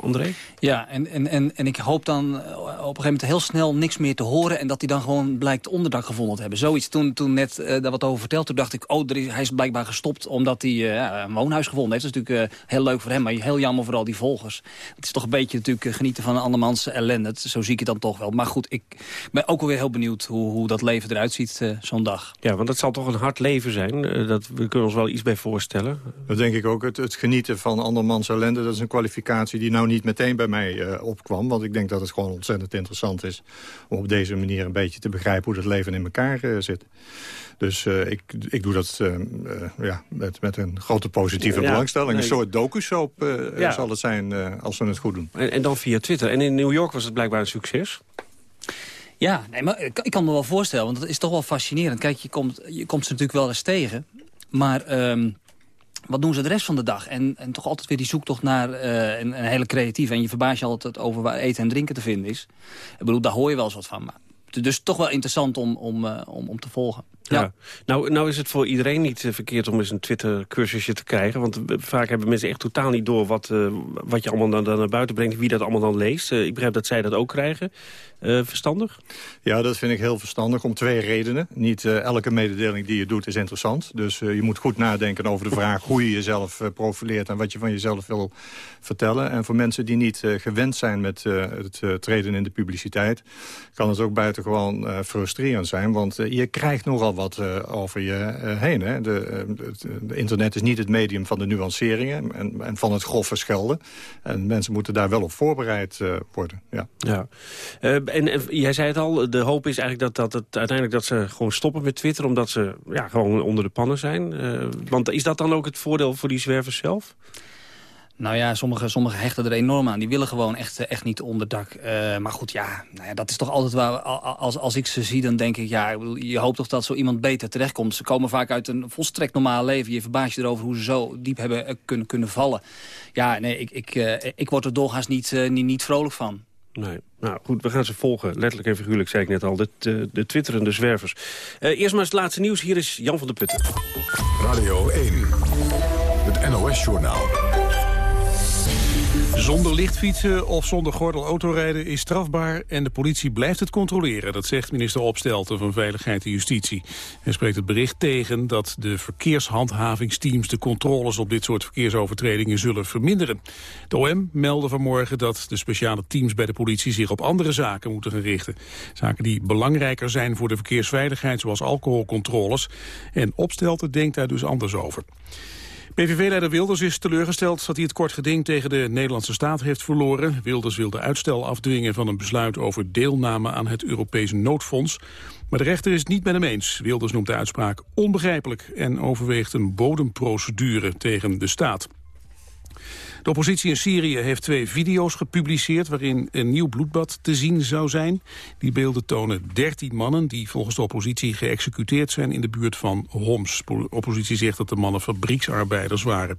André? Ja, en, en, en, en ik hoop dan eh, op een gegeven moment heel snel niks meer te horen... en dat hij dan gewoon blijkt onderdak gevonden te hebben. Zoiets, toen, toen net eh, daar wat over verteld, toen dacht ik... oh, er is, hij is blijkbaar gestopt omdat hij eh, een woonhuis gevonden heeft. Dat is natuurlijk eh, heel leuk voor hem, maar heel jammer voor al die volgers. Het is toch een beetje natuurlijk eh, genieten van een andermans ellende. Het- Zo zie ik het dan toch wel. Maar goed, ik ben ook alweer heel benieuwd hoe, hoe dat leven eruit ziet eh, zo'n dag. Ja, want dat zal toch een hard leven zijn. Eh, dat, we kunnen ons wel iets bij voorstellen. Dat denk ik ook. Het, het genieten van andermans ellende... dat is een kwalificatie die nou niet meteen bij mij eh, opkwam. Want ik denk dat het gewoon ontzettend interessant is... om op deze manier een beetje te begrijpen hoe het leven in elkaar eh, zit. Dus eh, ik, ik doe dat eh, eh, ja, met, met een grote positieve Ja, belangstelling. nee. Een soort docusoap eh, Ja. zal het zijn eh, als we het goed doen. En, en dan via Twitter. En in New York was het blijkbaar een succes. Ja, nee, maar ik, ik kan me wel voorstellen, want dat is toch wel fascinerend. Kijk, je komt, je komt ze natuurlijk wel eens tegen. Maar ehm, wat doen ze de rest van de dag? En, en toch altijd weer die zoektocht naar eh, een, een hele creatieve. En je verbaast je altijd over waar eten en drinken te vinden is. Ik bedoel, daar hoor je wel eens wat van. Maar, dus toch wel interessant om, om, eh, om, om te volgen. Ja. Nou, nou is het voor iedereen niet eh, verkeerd om eens een Twitter-cursusje te krijgen. Want eh, vaak hebben mensen echt totaal niet door wat, eh, wat je allemaal dan, dan naar buiten brengt. Wie dat allemaal dan leest. Ik begrijp dat zij dat ook krijgen. Eh, verstandig? Ja, dat vind ik heel verstandig om twee redenen. Niet elke mededeling die je doet is interessant. Dus eh, je moet goed nadenken over de vraag hoe je jezelf eh, profileert... en wat je van jezelf wil vertellen. En voor mensen die niet eh, gewend zijn met eh, het eh, treden in de publiciteit... kan het ook buitengewoon eh frustrerend zijn. Want eh, je krijgt nogal wat eh, over je heen. Hè? De, het internet is niet het medium van de nuanceringen... en, en van het grove schelden. En mensen moeten daar wel op voorbereid worden. Ja. Ja. En, jij zei het al, de hoop is eigenlijk dat, dat het uiteindelijk dat ze gewoon stoppen met Twitter... omdat ze ja, gewoon onder de pannen zijn. Want is dat dan ook het voordeel voor die zwervers zelf? Nou ja, sommigen sommige hechten er enorm aan. Die willen gewoon echt, eh, echt niet onder dak. Eh, maar goed, ja, nou ja, dat is toch altijd waar... al- Als, als ik ze zie, dan denk ik... ja, je hoopt toch dat zo iemand beter terechtkomt. Ze komen vaak uit een volstrekt normaal leven. Je verbaast je erover hoe ze zo diep hebben eh, kunnen, kunnen vallen. Ja, nee, ik, ik, eh, ik word er doorgaans niet, eh, niet, niet vrolijk van. Nee. Nou goed, we gaan ze volgen. Letterlijk en figuurlijk, zei ik net al. De, de, de twitterende zwervers. Uh, eerst maar eens het laatste nieuws. Hier is Jan van der Putten. Radio 1. Het NOS-journaal. Zonder lichtfietsen of zonder gordel autorijden is strafbaar en de politie blijft het controleren. Dat zegt minister Opstelten van Veiligheid en Justitie. Hij spreekt het bericht tegen dat de verkeershandhavingsteams de controles op dit soort verkeersovertredingen zullen verminderen. De OM meldde vanmorgen dat de speciale teams bij de politie zich op andere zaken moeten gaan richten. Zaken die belangrijker zijn voor de verkeersveiligheid zoals alcoholcontroles. En Opstelten denkt daar dus anders over. PVV-leider Wilders is teleurgesteld dat hij het kort geding tegen de Nederlandse staat heeft verloren. Wilders wilde uitstel afdwingen van een besluit over deelname aan het Europese noodfonds. Maar de rechter is het niet met hem eens. Wilders noemt de uitspraak onbegrijpelijk en overweegt een bodemprocedure tegen de staat. De oppositie in Syrië heeft twee video's gepubliceerd... waarin een nieuw bloedbad te zien zou zijn. Die beelden tonen 13 mannen die volgens de oppositie geëxecuteerd zijn... in de buurt van Homs. De oppositie zegt dat de mannen fabrieksarbeiders waren.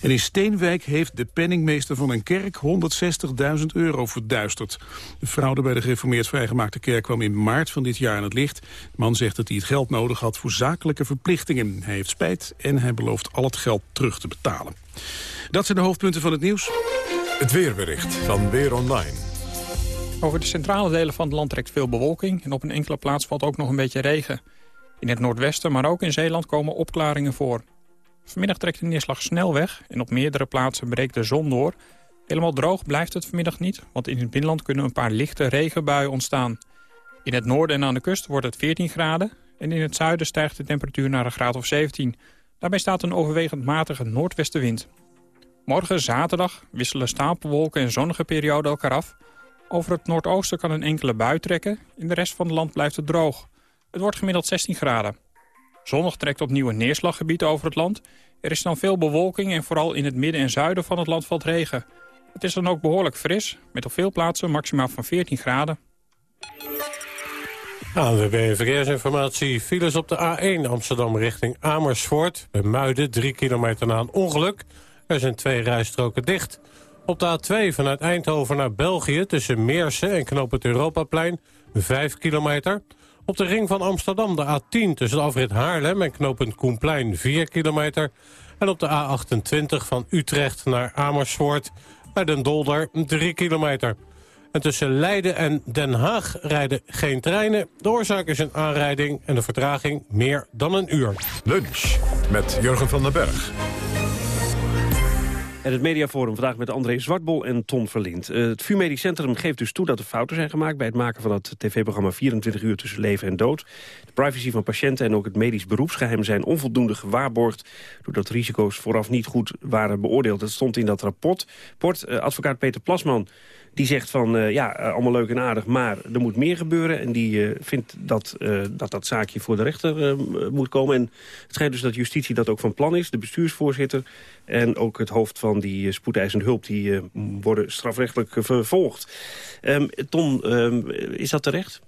En in Steenwijk heeft de penningmeester van een kerk 160.000 euro verduisterd. De fraude bij de gereformeerd vrijgemaakte kerk kwam in maart van dit jaar aan het licht. De man zegt dat hij het geld nodig had voor zakelijke verplichtingen. Hij heeft spijt en hij belooft al het geld terug te betalen. Dat zijn de hoofdpunten van het nieuws. Het weerbericht van Weer Online. Over de centrale delen van het land trekt veel bewolking... en op een enkele plaats valt ook nog een beetje regen. In het noordwesten, maar ook in Zeeland komen opklaringen voor. Vanmiddag trekt de neerslag snel weg en op meerdere plaatsen breekt de zon door. Helemaal droog blijft het vanmiddag niet, want in het binnenland kunnen een paar lichte regenbuien ontstaan. In het noorden en aan de kust wordt het 14 graden en in het zuiden stijgt de temperatuur naar een graad of 17. Daarbij staat een overwegend matige noordwestenwind. Morgen zaterdag wisselen stapelwolken en zonnige perioden elkaar af. Over het noordoosten kan een enkele bui trekken. In de rest van het land blijft het droog. Het wordt gemiddeld 16 graden. Zondag trekt opnieuw een neerslaggebied over het land. Er is dan veel bewolking en vooral in het midden en zuiden van het land valt regen. Het is dan ook behoorlijk fris, met op veel plaatsen maximaal van 14 graden. ANWB Verkeersinformatie. Files op de A1 Amsterdam richting Amersfoort. Bij Muiden, 3 kilometer na een ongeluk. Er zijn twee rijstroken dicht. Op de A2 vanuit Eindhoven naar België tussen Meersen en Knoop Europaplein 5 kilometer. Op de ring van Amsterdam de A10 tussen de afrit Haarlem en knooppunt Koenplein 4 kilometer. En op de A28 van Utrecht naar Amersfoort bij Den Dolder 3 kilometer. En tussen Leiden en Den Haag rijden geen treinen. De oorzaak is een aanrijding en de vertraging meer dan een uur. Lunch met Jurgen van den Berg. En het mediaforum vandaag met André Zwartbol en Ton Verlind. Uh, het VU Medisch Centrum geeft dus toe dat er fouten zijn gemaakt... bij het maken van het tv-programma 24 uur tussen leven en dood. De privacy van patiënten en ook het medisch beroepsgeheim... zijn onvoldoende gewaarborgd... doordat risico's vooraf niet goed waren beoordeeld. Dat stond in dat rapport. Port, uh, advocaat Peter Plasman die zegt van, uh, ja, allemaal leuk en aardig, maar er moet meer gebeuren. En die uh, vindt dat, dat dat zaakje voor de rechter moet komen. En het schijnt dus dat justitie dat ook van plan is. De bestuursvoorzitter en ook het hoofd van die spoedeisende hulp... die worden strafrechtelijk vervolgd. Um, Ton, um, is dat terecht?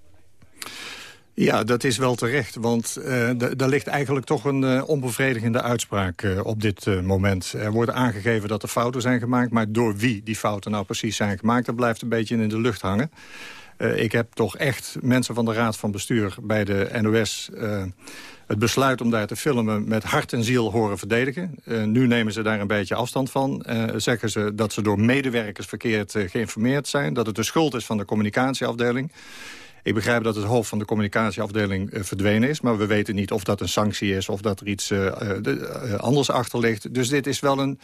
Ja, dat is wel terecht, want uh, er ligt eigenlijk toch een uh, onbevredigende uitspraak uh, op dit moment. Er wordt aangegeven dat er fouten zijn gemaakt, maar door wie die fouten nou precies zijn gemaakt, dat blijft een beetje in de lucht hangen. ik heb toch echt mensen van de Raad van Bestuur bij de NOS het besluit om daar te filmen met hart en ziel horen verdedigen. nu nemen ze daar een beetje afstand van. zeggen ze dat ze door medewerkers verkeerd geïnformeerd zijn, dat het de schuld is van de communicatieafdeling. Ik begrijp dat het hoofd van de communicatieafdeling uh, verdwenen is... maar we weten niet of dat een sanctie is of dat er iets uh, uh, anders achter ligt. Dus dit is wel een,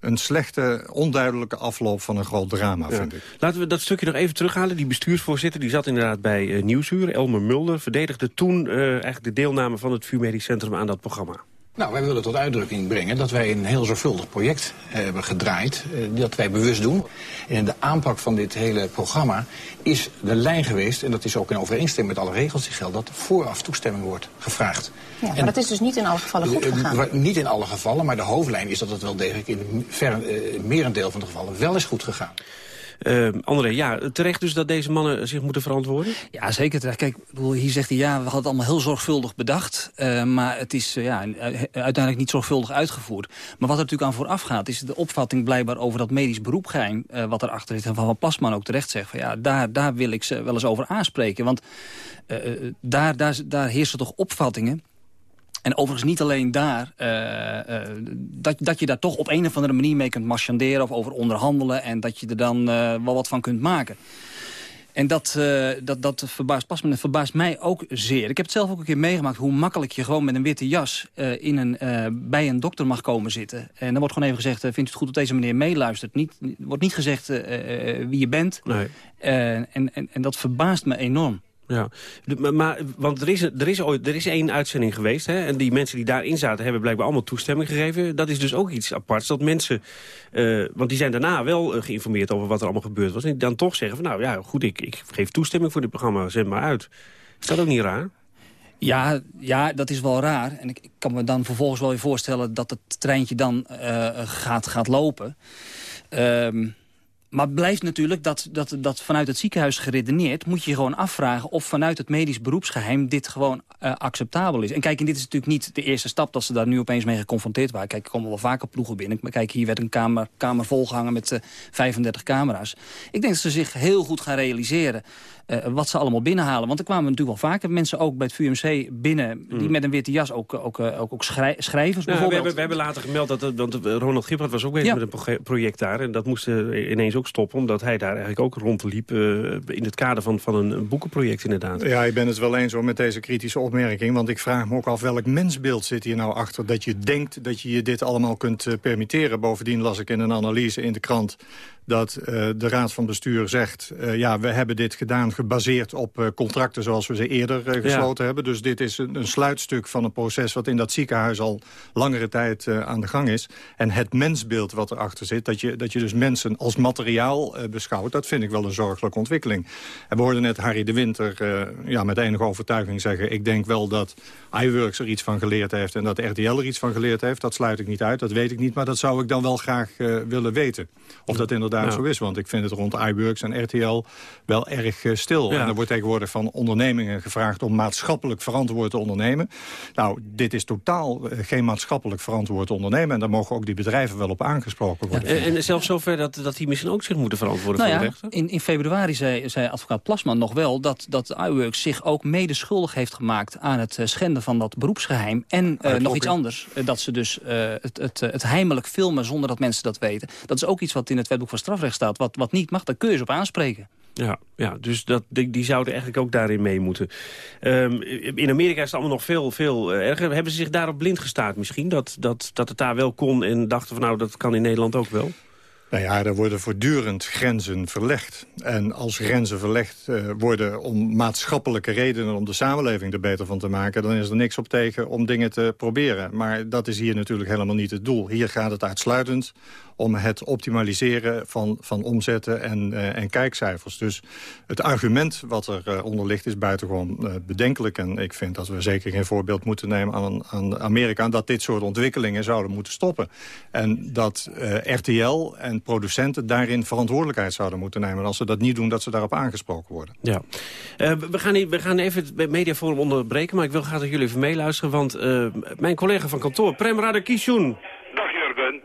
een slechte, onduidelijke afloop van een groot drama, ja. vind ik. Laten we dat stukje nog even terughalen. Die bestuursvoorzitter die zat inderdaad bij uh, Nieuwsuur. Elmer Mulder verdedigde toen uh, eigenlijk de deelname van het VU Medisch Centrum aan dat programma. Nou, wij willen tot uitdrukking brengen dat wij een heel zorgvuldig project hebben gedraaid. Eh, dat wij bewust doen. En de aanpak van dit hele programma is de lijn geweest... en dat is ook in overeenstemming met alle regels die gelden... dat vooraf toestemming wordt gevraagd. Ja, maar en, dat is dus niet in alle gevallen goed gegaan? Niet in alle gevallen, maar de hoofdlijn is dat het wel degelijk... in uh, merendeel van de gevallen wel is goed gegaan. Uh, André, ja, terecht dus dat deze mannen zich moeten verantwoorden? Ja, zeker terecht. Kijk, hier zegt hij, ja, we hadden het allemaal heel zorgvuldig bedacht. Uh, maar het is uh, ja, uiteindelijk niet zorgvuldig uitgevoerd. Maar wat er natuurlijk aan vooraf gaat, is de opvatting blijkbaar over dat medisch beroepgeheim... wat erachter zit en van Plasman ook terecht zegt. Van, ja, daar, daar wil ik ze wel eens over aanspreken. Want daar, daar, daar heersen toch opvattingen en overigens niet alleen daar, uh, uh, dat, dat je daar toch op een of andere manier mee kunt marchanderen of over onderhandelen en dat je er dan uh, wel wat van kunt maken. En dat, dat, dat verbaast pas me, verbaast mij ook zeer. Ik heb het zelf ook een keer meegemaakt hoe makkelijk je gewoon met een witte jas in een, bij een dokter mag komen zitten. En dan wordt gewoon even gezegd, vindt u het goed dat deze meneer meeluistert? Niet, wordt niet gezegd wie je bent. Nee. en, en, en dat verbaast me enorm. Ja, maar, want er is, er, is ooit, er is één uitzending geweest... Hè, en die mensen die daarin zaten hebben blijkbaar allemaal toestemming gegeven. Dat is dus ook iets aparts, dat mensen... Uh, want die zijn daarna wel uh, geïnformeerd over wat er allemaal gebeurd was... en dan toch zeggen van nou ja, goed, ik, ik geef toestemming voor dit programma, zend maar uit. Is dat ook niet raar? Ja, ja, dat is wel raar. En ik, kan me dan vervolgens wel weer voorstellen dat het treintje dan uh, gaat, gaat lopen... Ehm maar blijft natuurlijk dat, dat, dat vanuit het ziekenhuis geredeneerd... moet je gewoon afvragen of vanuit het medisch beroepsgeheim... dit gewoon uh, acceptabel is. En kijk, en dit is natuurlijk niet de eerste stap... dat ze daar nu opeens mee geconfronteerd waren. Kijk, er komen wel vaker ploegen binnen. Kijk, hier werd een kamer, kamer volgehangen met uh, eh, 35 camera's. Ik denk dat ze zich heel goed gaan realiseren... Uh, wat ze allemaal binnenhalen. Want er kwamen natuurlijk wel vaker mensen ook bij het VUMC binnen... die mm. met een witte jas ook, ook, ook, ook schrijvers nou, bijvoorbeeld. We hebben, we hebben later gemeld dat... Want Ronald Gippert was ook bezig met een project daar... en dat moest ineens ook stoppen... omdat hij daar eigenlijk ook rondliep... Uh, in het kader van, van een, een, boekenproject inderdaad. Ja, ik ben het wel eens hoor, met deze kritische opmerking. Want ik vraag me ook af welk mensbeeld zit hier nou achter... dat je denkt dat je je dit allemaal kunt permitteren. Bovendien las ik in een analyse in de krant dat uh, de Raad van Bestuur zegt... Uh, ja, we hebben dit gedaan gebaseerd op uh, contracten zoals we ze eerder gesloten ja. hebben. Dus dit is een, een, sluitstuk van een proces wat in dat ziekenhuis al langere tijd aan de gang is. En het mensbeeld wat erachter zit, dat je, dat je dus mensen als materiaal beschouwt... dat vind ik wel een zorgelijke ontwikkeling. En we hoorden net Harry de Winter ja, met enige overtuiging zeggen... ik denk wel dat iWorks er iets van geleerd heeft en dat RTL er iets van geleerd heeft. Dat sluit ik niet uit, dat weet ik niet, maar dat zou ik dan wel graag willen weten. Of dat inderdaad inderdaad zo is. Want ik vind het rond iBurks en RTL wel erg uh, stil. En er wordt tegenwoordig van ondernemingen gevraagd om maatschappelijk verantwoord te ondernemen. Nou, dit is totaal uh, geen maatschappelijk verantwoord ondernemen. En daar mogen ook die bedrijven wel op aangesproken worden. Ja, en, en zelfs zover dat, dat die misschien ook zich moeten verantwoorden nou voor ja, de rechten? In, in februari zei, zei advocaat Plasman nog wel dat, dat iWorks zich ook mede schuldig heeft gemaakt aan het uh, schenden van dat beroepsgeheim. En nog iets anders, dat ze dus het, het, het heimelijk filmen zonder dat mensen dat weten. Dat is ook iets wat in het wetboek van strafrecht staat. Wat, wat niet mag, daar kun je ze op aanspreken. Ja, ja dus dat, die, die, zouden eigenlijk ook daarin mee moeten. Um, in Amerika is het allemaal nog veel, veel uh, erger. Hebben ze zich daarop blind gestaard misschien? Dat, dat, dat het daar wel kon en dachten van nou, dat kan in Nederland ook wel? Nou ja, er worden voortdurend grenzen verlegd. En als grenzen verlegd uh, worden om maatschappelijke redenen... om de samenleving er beter van te maken... dan is er niks op tegen om dingen te proberen. Maar dat is hier natuurlijk helemaal niet het doel. Hier gaat het uitsluitend om het optimaliseren van, van omzetten en, uh, en kijkcijfers. Dus het argument wat er uh, onder ligt is buitengewoon bedenkelijk. En ik vind dat we zeker geen voorbeeld moeten nemen aan, aan Amerika... dat dit soort ontwikkelingen zouden moeten stoppen. En dat RTL en producenten daarin verantwoordelijkheid zouden moeten nemen. En als ze dat niet doen, dat ze daarop aangesproken worden. Ja. we, gaan, we gaan even het mediaforum onderbreken... maar ik wil graag dat jullie even meeluisteren... want mijn collega van kantoor, Prem Radakishun...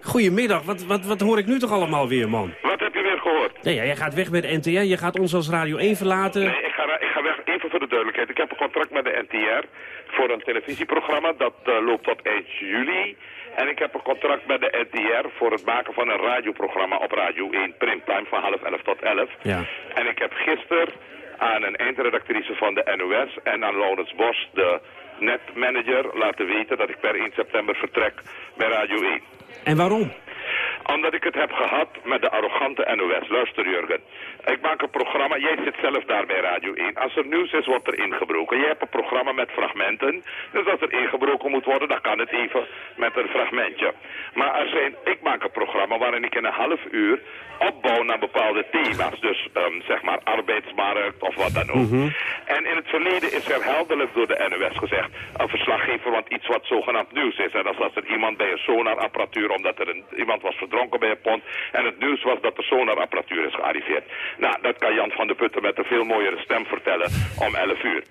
Goedemiddag, wat, wat, wat hoor ik nu toch allemaal weer, man? Wat heb je weer gehoord? Nee, ja, jij gaat weg met de NTR, je gaat ons als Radio 1 verlaten. Nee, ik ga, ik ga weg, even voor de duidelijkheid. Ik heb een contract met de NTR voor een televisieprogramma. Dat uh, loopt tot eind juli. En ik heb een contract met de NTR voor het maken van een radioprogramma op Radio 1 Primetime van half elf tot elf. Ja. En ik heb gisteren aan een eindredactrice van de NOS en aan Laurens Bos, de netmanager, laten weten dat ik per 1 september vertrek bij Radio 1. En waarom? Omdat ik het heb gehad met de arrogante NOS. Luister Jurgen, ik maak een programma, jij zit zelf daar bij Radio 1. Als er nieuws is, wordt er ingebroken. Jij hebt een programma met fragmenten. Dus als er ingebroken moet worden, dan kan het even met een fragmentje. Maar er zijn, ik maak een programma waarin ik in een half uur opbouw naar bepaalde thema's. Dus um, zeg maar arbeidsmarkt of wat dan ook. Mhm. En in het verleden is er helderlijk door de NOS gezegd... een verslaggever, want iets wat zogenaamd nieuws is. En dat als er iemand bij een sonarapparatuur, omdat er een, iemand was verdronken dronken bij een. En het nieuws was dat de sonarapparatuur is gearriveerd. Nou, dat kan Jan van der Putten met een veel mooiere stem vertellen om 11 uur.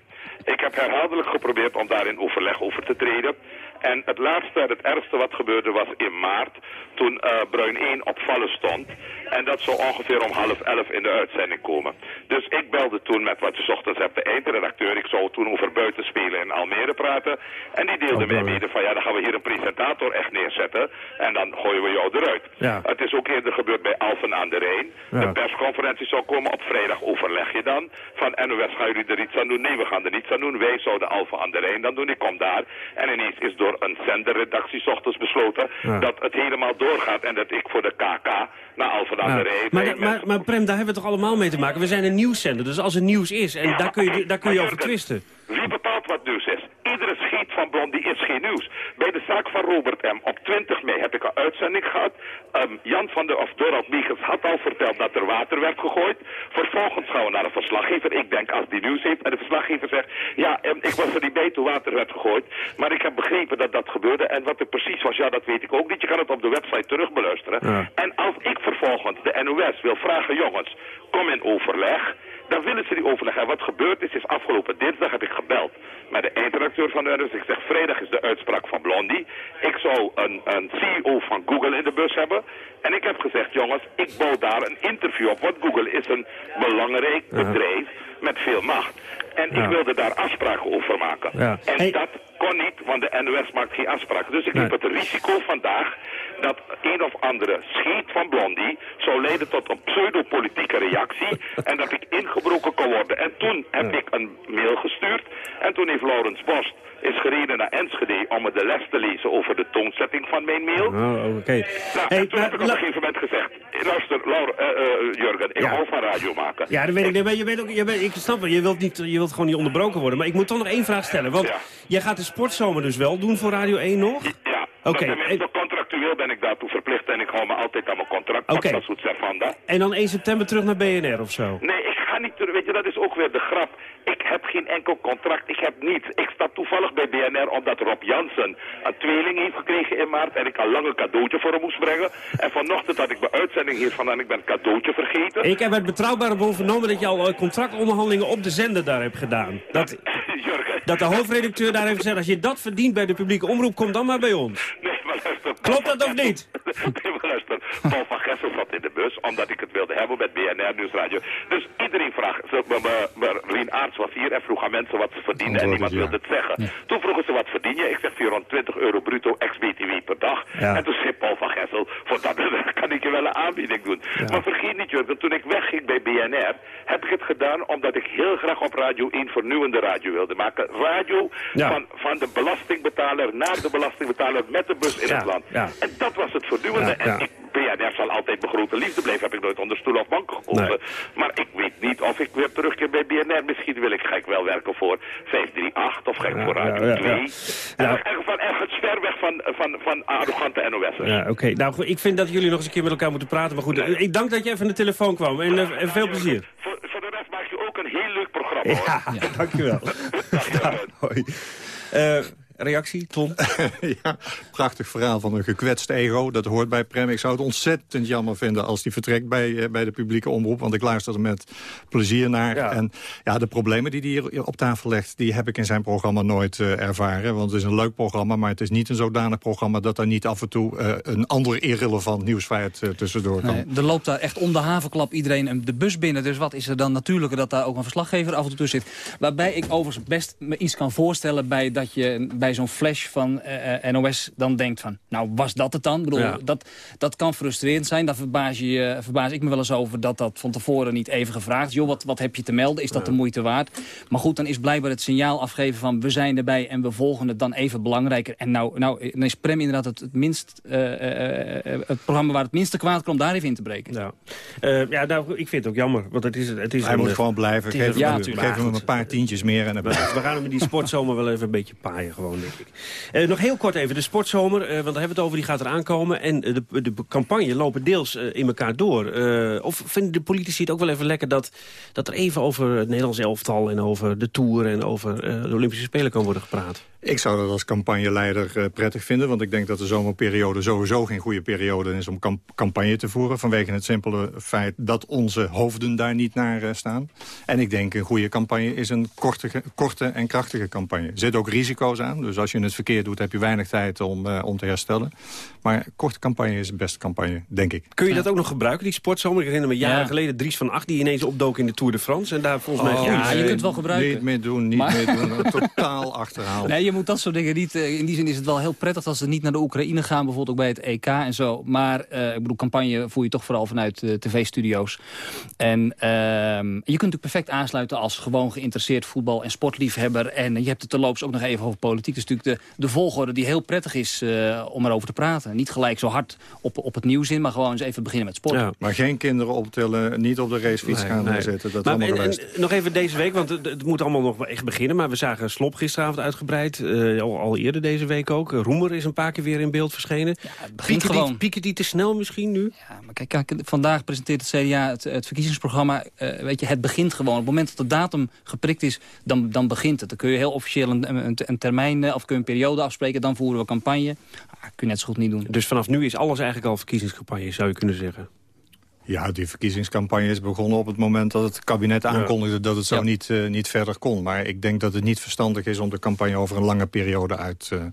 Ik heb herhaaldelijk geprobeerd om daar in overleg over te treden. En het laatste en het ergste wat gebeurde was in maart, toen uh, Bruin 1 op vallen stond. En dat zou ongeveer om half elf in de uitzending komen. Dus ik belde toen met wat je ochtends hebt, de eindredacteur. Ik zou toen over buitenspelen in Almere praten. En die deelde mij mede van, ja, dan gaan we hier een presentator echt neerzetten. En dan gooien we jou eruit. Ja. Het is ook eerder gebeurd bij Alphen aan de Rijn. Ja. De persconferentie zou komen op vrijdag. Overleg je dan van NOS, gaan jullie er iets aan doen? Nee, we gaan er niets aan doen. Wij zouden Alphen aan de Rijn dan doen. Ik kom daar. En ineens is door een zenderredactie ochtends besloten Ja. dat het helemaal doorgaat. En dat ik voor de KK naar Alphen aan de Rijn... Maar, maar, maar Prem, daar hebben we toch allemaal mee te maken? We zijn een nieuwszender, dus als er nieuws is, en daar kun je, daar kun je over twisten. Wie bepaalt wat nieuws is? Iedere scheet van Blondie is geen nieuws. Bij de zaak van Robert M. op 20 mei heb ik een uitzending gehad. Ehm, Jan van der of Dorald Michels had al verteld dat er water werd gegooid. Vervolgens gaan we naar de verslaggever. Ik denk als die nieuws heeft. En de verslaggever zegt, ja, ehm, ik was er niet bij toen water werd gegooid. Maar ik heb begrepen dat dat gebeurde. En wat er precies was, ja, dat weet ik ook niet. Je kan het op de website terug beluisteren. Ja. En als ik vervolgens de NOS wil vragen, jongens, kom in overleg. Dan willen ze die overleg hebben. Wat gebeurd is, is afgelopen dinsdag heb ik gebeld met de eindredacteur van de NOS. Ik zeg, vrijdag is de uitspraak van Blondie. Ik zou een, een CEO van Google in de bus hebben. En ik heb gezegd, jongens, ik bouw daar een interview op. Want Google is een belangrijk bedrijf met veel macht. En Ja. ik wilde daar afspraken over maken. Ja. En Hey. dat kon niet, want de NOS maakt geen afspraken. Dus ik Nee. liep het risico vandaag dat een of andere scheet van Blondie zou leiden tot een pseudopolitieke reactie *laughs* en dat ik ingebroken kon worden. En toen heb ik een mail gestuurd en toen heeft Laurens Bos is gereden naar Enschede om me de les te lezen over de toonzetting van mijn mail. Oh, oké. Nou, Hey, en toen maar heb ik op een gegeven moment gezegd, luister eh, eh, Jurgen, ik Ja. hou van radio maken. Ja, dat weet ik. Nee, maar je weet ook, je weet, ik snap wel, je wilt, niet, je wilt gewoon niet onderbroken worden. Maar ik moet toch nog één vraag stellen. Want jij gaat de sportzomer dus wel doen voor Radio 1 nog? Ja, Oké, contractueel ben ik daartoe verplicht en ik hou me altijd aan mijn contract. Oké. Servanda. En dan 1 september terug naar BNR of zo? Nee, ik ga niet terug. Weet je, dat is ook weer de grap. Ik heb geen enkel contract. Ik heb niets. Ik sta toevallig bij BNR omdat Rob Jansen een tweeling heeft gekregen in maart. En ik al lang een cadeautje voor hem moest brengen. En vanochtend had ik mijn uitzending hier vandaan. Ik ben het cadeautje vergeten. Ik heb uit betrouwbare bron vernomen dat je al eh, contractonderhandelingen op de zender daar hebt gedaan. Dat, *laughs* dat de hoofdredacteur daar heeft gezegd, als je dat verdient bij de publieke omroep, kom dan maar bij ons. Nee, maar. Klopt dat of *laughs* niet? Nee, maar luister. Paul van Gessel zat in de bus omdat ik het wilde hebben met BNR Nieuwsradio. Dus iedereen vraagt. Maar- maar- maar Rien Aarts was hier en vroeg aan mensen wat ze verdienen en niemand wilde het zeggen. Toen vroegen ze wat verdien je? Ik zeg 420 euro bruto ex-BTW per dag. Ja. En toen zei Paul van Gessel, voor dat *laughs* kan ik je wel een aanbieding doen. Maar vergeet niet Jurgen, toen ik wegging bij BNR, heb ik het gedaan omdat ik heel graag op Radio 1 vernieuwende radio wilde maken. Radio van, van de belastingbetaler naar de belastingbetaler met de bus in het land. Ja. En dat was het. Ja, ja. En ik, BNR zal altijd mijn grote liefde blijven. Heb ik nooit onder stoel of bank gekozen. Nee. Maar ik weet niet of ik weer terugkeer bij BNR. Misschien wil ik, ga ik wel werken voor 538 of ga ik voor Radio ja, ja. 2. Ja. Ja. van ergens ver weg van, van, van arrogante NOS'ers. Ja, oké. Nou, ik vind dat jullie nog eens een keer met elkaar moeten praten. Maar goed, ik dank dat je even aan de telefoon kwam. En, eh, en veel plezier. Voor, voor de rest maak je ook een heel leuk programma. Ja, hoor. *laughs* dankjewel. Ja, hoi. Eh, reactie, Tom? *laughs* ja, prachtig verhaal van een gekwetst ego. Dat hoort bij Prem. Ik zou het ontzettend jammer vinden als die vertrekt bij, eh, bij de publieke omroep. Want ik luister er met plezier naar. Ja. En ja, de problemen die hij hier op tafel legt... die heb ik in zijn programma nooit eh, ervaren. Want het is een leuk programma, maar het is niet een zodanig programma... dat er niet af en toe eh, een ander irrelevant nieuwsfeit eh, tussendoor kan. Nee, er loopt daar echt om de havenklap iedereen de bus binnen. Dus wat is er dan natuurlijker dat daar ook een verslaggever af en toe tussen zit. Waarbij ik overigens best me iets kan voorstellen... bij dat je bij zo'n flash van eh, eh, NOS dan denkt van... nou, was dat het dan? Ik bedoel, Ja. dat, dat kan frustrerend zijn. Daar verbaas, je, je- verbaas ik me wel eens over dat dat van tevoren niet even gevraagd is. Joh, wat, wat heb je te melden? Is dat de moeite waard? Maar goed, dan is blijkbaar het signaal afgeven van... we zijn erbij en we volgen het dan even belangrijker. En nou, nou dan is Prem inderdaad het, het, minst, eh, eh, eh, het programma waar het minste kwaad komt... om daar even in te breken. Ja, Eh, ja nou, ik vind het ook jammer. Want het is, het is Hij een, moet eh, gewoon blijven. Geef, een- hem, ja, geef hem een paar tientjes meer en dan blijft We gaan hem in die sportzomer wel even een beetje paaien, gewoon, Eh, nog heel kort even, de sportzomer, eh, want daar hebben we het over, die gaat eraan komen. En eh, de, de campagne lopen deels in elkaar door. Of vinden de politici het ook wel even lekker dat, dat er even over het Nederlands elftal... en over de Tour en over de Olympische Spelen kan worden gepraat? Ik zou dat als campagneleider uh, prettig vinden... want ik denk dat de zomerperiode sowieso geen goede periode is... om campagne te voeren, vanwege het simpele feit... dat onze hoofden daar niet naar uh, staan. En ik denk een goede campagne is een korte, korte en krachtige campagne. Er zitten ook risico's aan, dus als je het verkeerd doet... heb je weinig tijd om, uh, om te herstellen. Maar korte campagne is de beste campagne, denk ik. Kun je dat ook nog gebruiken, die sportzomer? Ik herinner me jaren ja. geleden Dries van Acht... die ineens opdook in de Tour de France. En daar volgens mij... Oh, ja, je kunt het wel gebruiken. Niet meer doen, niet meer doen. Totaal *laughs* achterhaald. Nee, je moet dat soort dingen niet... Eh, in die zin is het wel heel prettig als ze niet naar de Oekraïne gaan. Bijvoorbeeld ook bij het EK en zo. Maar uh, ik bedoel, campagne voer je toch vooral vanuit uh, tv-studio's. En uh, je kunt natuurlijk perfect aansluiten als gewoon geïnteresseerd voetbal- en sportliefhebber. En je hebt het terloops ook nog even over politiek. Dat is natuurlijk de, de volgorde die heel prettig is om erover te praten. Niet gelijk zo hard op, op het nieuws in, maar gewoon eens even beginnen met sport. Ja. Maar geen kinderen optillen, niet op de racefiets gaan nee. zetten. Dat maar, en, en, nog even deze week, want het, het, moet allemaal nog echt beginnen. Maar we zagen Slop gisteravond uitgebreid. Uh, al, al, eerder deze week ook. Roemer is een paar keer weer in beeld verschenen. Ja, pieken, gewoon... die, pieken die te snel misschien nu? Ja, maar kijk, kijk vandaag presenteert het CDA het, het verkiezingsprogramma. Uh, weet je, het begint gewoon. Op het moment dat de datum geprikt is, dan, dan begint het. Dan kun je heel officieel een, een, een termijn eh, of kun je een periode afspreken. Dan voeren we campagne. Ah, kun je net zo goed niet doen. Dus vanaf nu is alles eigenlijk al verkiezingscampagne, zou je kunnen zeggen? Ja, die verkiezingscampagne is begonnen op het moment dat het kabinet aankondigde dat het zo niet, uh, niet verder kon. Maar ik denk dat het niet verstandig is om de campagne over een lange periode uit, uh,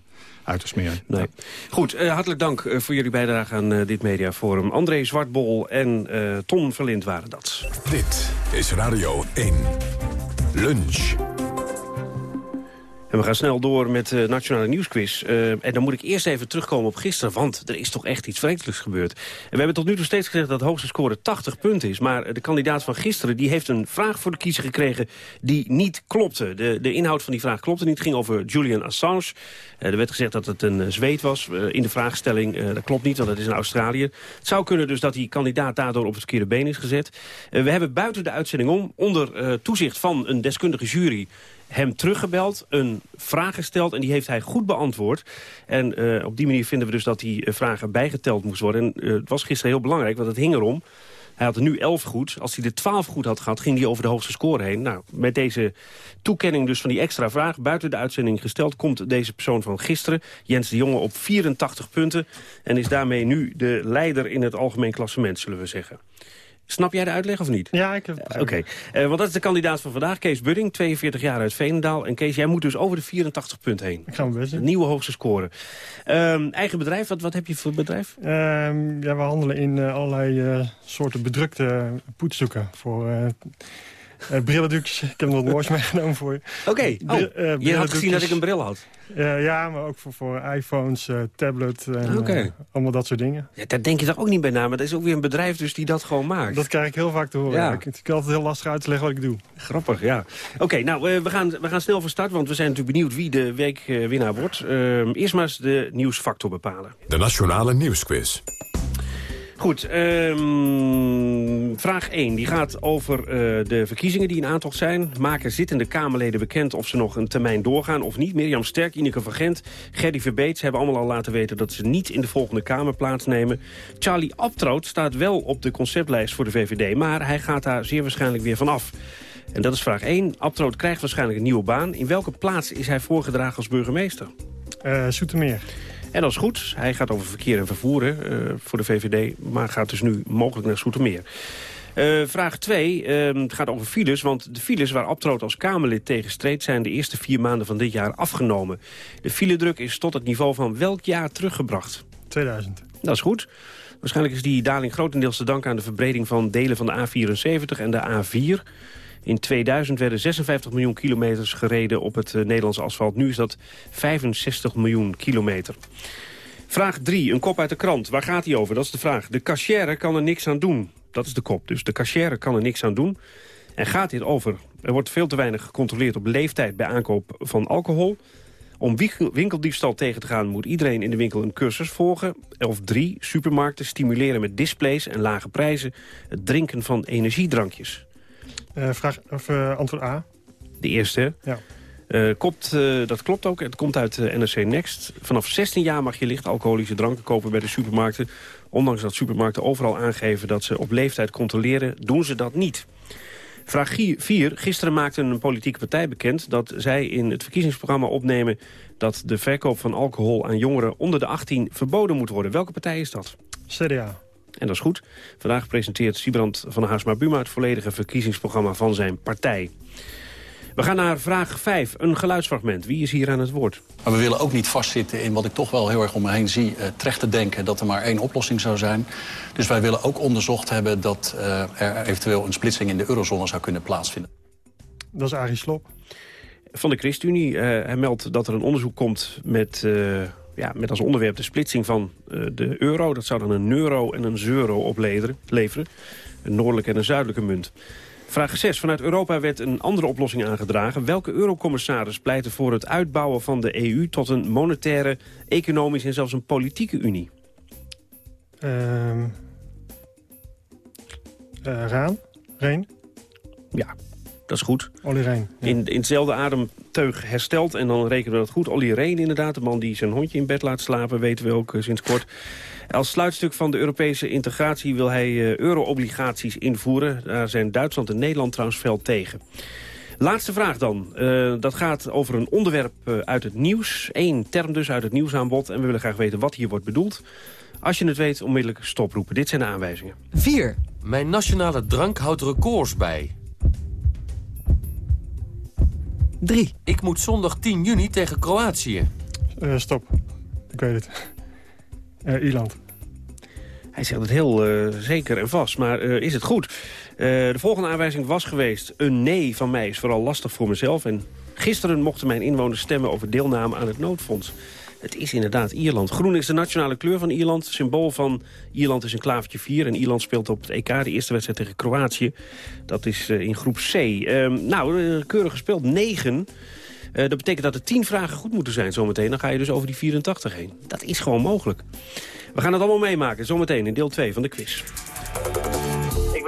uit te smeren. Nee. Goed, uh, hartelijk dank voor jullie bijdrage aan dit mediaforum. André Zwartbol en Ton Verlind waren dat. Dit is Radio 1. Lunch. En we gaan snel door met de Nationale Nieuwsquiz. Uh, en dan moet ik eerst even terugkomen op gisteren, want er is toch echt iets vreselijks gebeurd. We hebben tot nu toe steeds gezegd dat de hoogste score 80 punten is. Maar de kandidaat van gisteren die heeft een vraag voor de kiezer gekregen die niet klopte. De, de inhoud van die vraag klopte niet. Het ging over Julian Assange. Er werd gezegd dat het een zweet was in de vraagstelling. dat klopt niet, want het is een Australiër. Het zou kunnen dus dat die kandidaat daardoor op het verkeerde been is gezet. we hebben buiten de uitzending om, onder toezicht van een deskundige jury hem teruggebeld, een vraag gesteld en die heeft hij goed beantwoord. En uh, op die manier vinden we dus dat die uh, vragen bijgeteld moest worden. En uh, het was gisteren heel belangrijk, want het hing erom. Hij had er nu 11 goed. Als hij de 12 goed had gehad, ging hij over de hoogste score heen. Nou, met deze toekenning dus van die extra vraag... buiten de uitzending gesteld, komt deze persoon van gisteren... Jens de Jonge op 84 punten... en is daarmee nu de leider in het algemeen klassement, zullen we zeggen. Snap jij de uitleg of niet? Ja, ik heb Oké, okay. uh, want dat is de kandidaat van vandaag, Kees Budding, 42 jaar uit Veenendaal. En Kees, jij moet dus over de 84 punten heen. Ik ga hem best. Nieuwe hoogste score. Um, eigen bedrijf, wat, wat heb je voor bedrijf? Um, ja, we handelen in uh, allerlei uh, soorten bedrukte poetsdoeken voor uh, brillendukjes. Ik heb nog moois *laughs* meegenomen voor je. Oké, okay. oh, je had gezien dat ik een bril had. Uh, ja, maar ook voor, voor iPhones, uh, tablet en okay. allemaal dat soort dingen. Ja, daar denk je toch ook niet bij na, maar dat is ook weer een bedrijf dus die dat gewoon maakt. Dat krijg ik heel vaak te horen. Ja. Ik, ik altijd heel lastig uit te leggen wat ik doe. Grappig, ja. Oké, nou, we, gaan, we gaan snel van start, want we zijn natuurlijk benieuwd wie de weekwinnaar wordt. Ehm, eerst maar eens de nieuwsfactor bepalen. De Nationale Nieuwsquiz. Goed, um, vraag 1. Die gaat over uh, de verkiezingen die in aantocht zijn. Maken zittende Kamerleden bekend of ze nog een termijn doorgaan of niet. Mirjam Sterk, Ineke van Gent, Gerdy Verbeets hebben allemaal al laten weten... dat ze niet in de volgende Kamer plaatsnemen. Charlie Abtroot staat wel op de conceptlijst voor de VVD... maar hij gaat daar zeer waarschijnlijk weer vanaf. En dat is vraag 1. Abtroot krijgt waarschijnlijk een nieuwe baan. In welke plaats is hij voorgedragen als burgemeester? Uh, Soetermeer. En dat is goed. Hij gaat over verkeer en vervoeren uh, voor de VVD... maar gaat dus nu mogelijk naar Soetermeer. Uh, vraag 2 uh, gaat over files, want de files waar Abtroot als Kamerlid tegen streed... zijn de eerste vier maanden van dit jaar afgenomen. De filedruk is tot het niveau van welk jaar teruggebracht? 2000. Dat is goed. Waarschijnlijk is die daling grotendeels te danken aan de verbreding van delen van de A74 en de A4... In 2000 werden 56 miljoen kilometers gereden op het uh, Nederlandse asfalt. Nu is dat 65 miljoen kilometer. Vraag 3, een kop uit de krant. Waar gaat hij over? Dat is de vraag. De cashier kan er niks aan doen. Dat is de kop. Dus de cashier kan er niks aan doen. En gaat dit over? Er wordt veel te weinig gecontroleerd op leeftijd bij aankoop van alcohol. Om winkeldiefstal tegen te gaan moet iedereen in de winkel een cursus volgen. Of drie, supermarkten stimuleren met displays en lage prijzen... het drinken van energiedrankjes. Uh, vraag, of, uh, antwoord A. De eerste. Ja. Uh, komt, dat klopt ook. Het komt uit NRC Next. Vanaf 16 jaar mag je licht alcoholische dranken kopen bij de supermarkten. Ondanks dat supermarkten overal aangeven dat ze op leeftijd controleren, doen ze dat niet. Vraag 4. Gisteren maakte een politieke partij bekend dat zij in het verkiezingsprogramma opnemen dat de verkoop van alcohol aan jongeren onder de 18 verboden moet worden. Welke partij is dat? CDA. En dat is goed. Vandaag presenteert Sibrand van Haarsma Buma het volledige verkiezingsprogramma van zijn partij. We gaan naar vraag 5, een geluidsfragment. Wie is hier aan het woord? Maar we willen ook niet vastzitten in wat ik toch wel heel erg om me heen zie... Uh, terecht te denken dat er maar één oplossing zou zijn. Dus wij willen ook onderzocht hebben dat uh, er eventueel een splitsing in de eurozone zou kunnen plaatsvinden. Dat is Arie Slob. Van de ChristenUnie. Uh, hij meldt dat er een onderzoek komt met, ja, met als onderwerp de splitsing van de euro. Dat zou dan een euro en een euro opleveren. Een noordelijke en een zuidelijke munt. Vraag 6. Vanuit Europa werd een andere oplossing aangedragen. Welke eurocommissaris pleitte voor het uitbouwen van de EU... tot een monetaire, economische en zelfs een politieke unie? Uh, Raan? Reen? Ja, dat is goed. Olly. Ja. In, in hetzelfde ademteug hersteld. En dan rekenen we dat goed. Olly Reen inderdaad, de man die zijn hondje in bed laat slapen... weten we ook uh, sinds kort. Als sluitstuk van de Europese integratie wil hij uh, euro-obligaties invoeren. Daar zijn Duitsland en Nederland trouwens fel tegen. Laatste vraag dan. Uh, dat gaat over een onderwerp uit het nieuws. Eén term dus uit het nieuwsaanbod. En we willen graag weten wat hier wordt bedoeld. Als je het weet, onmiddellijk stoproepen. Dit zijn de aanwijzingen. 4. Mijn nationale drank houdt records bij. 3. Ik moet zondag 10 juni tegen Kroatië. Uh, stop. Ik weet het. Uh, Ierland. Hij zegt het heel uh, zeker en vast, maar uh, is het goed? de volgende aanwijzing was geweest... een nee van mij is vooral lastig voor mezelf. En gisteren mochten mijn inwoners stemmen over deelname aan het noodfonds. Het is inderdaad Ierland. Groen is de nationale kleur van Ierland. Symbool van Ierland is een klavertje 4. En Ierland speelt op het EK de eerste wedstrijd tegen Kroatië. Dat is in groep C. Ehm, nou, keurig gespeeld. 9. Uh, dat betekent dat er 10 vragen goed moeten zijn zometeen. Dan ga je dus over die 84 heen. Dat is gewoon mogelijk. We gaan het allemaal meemaken, zometeen in deel 2 van de quiz.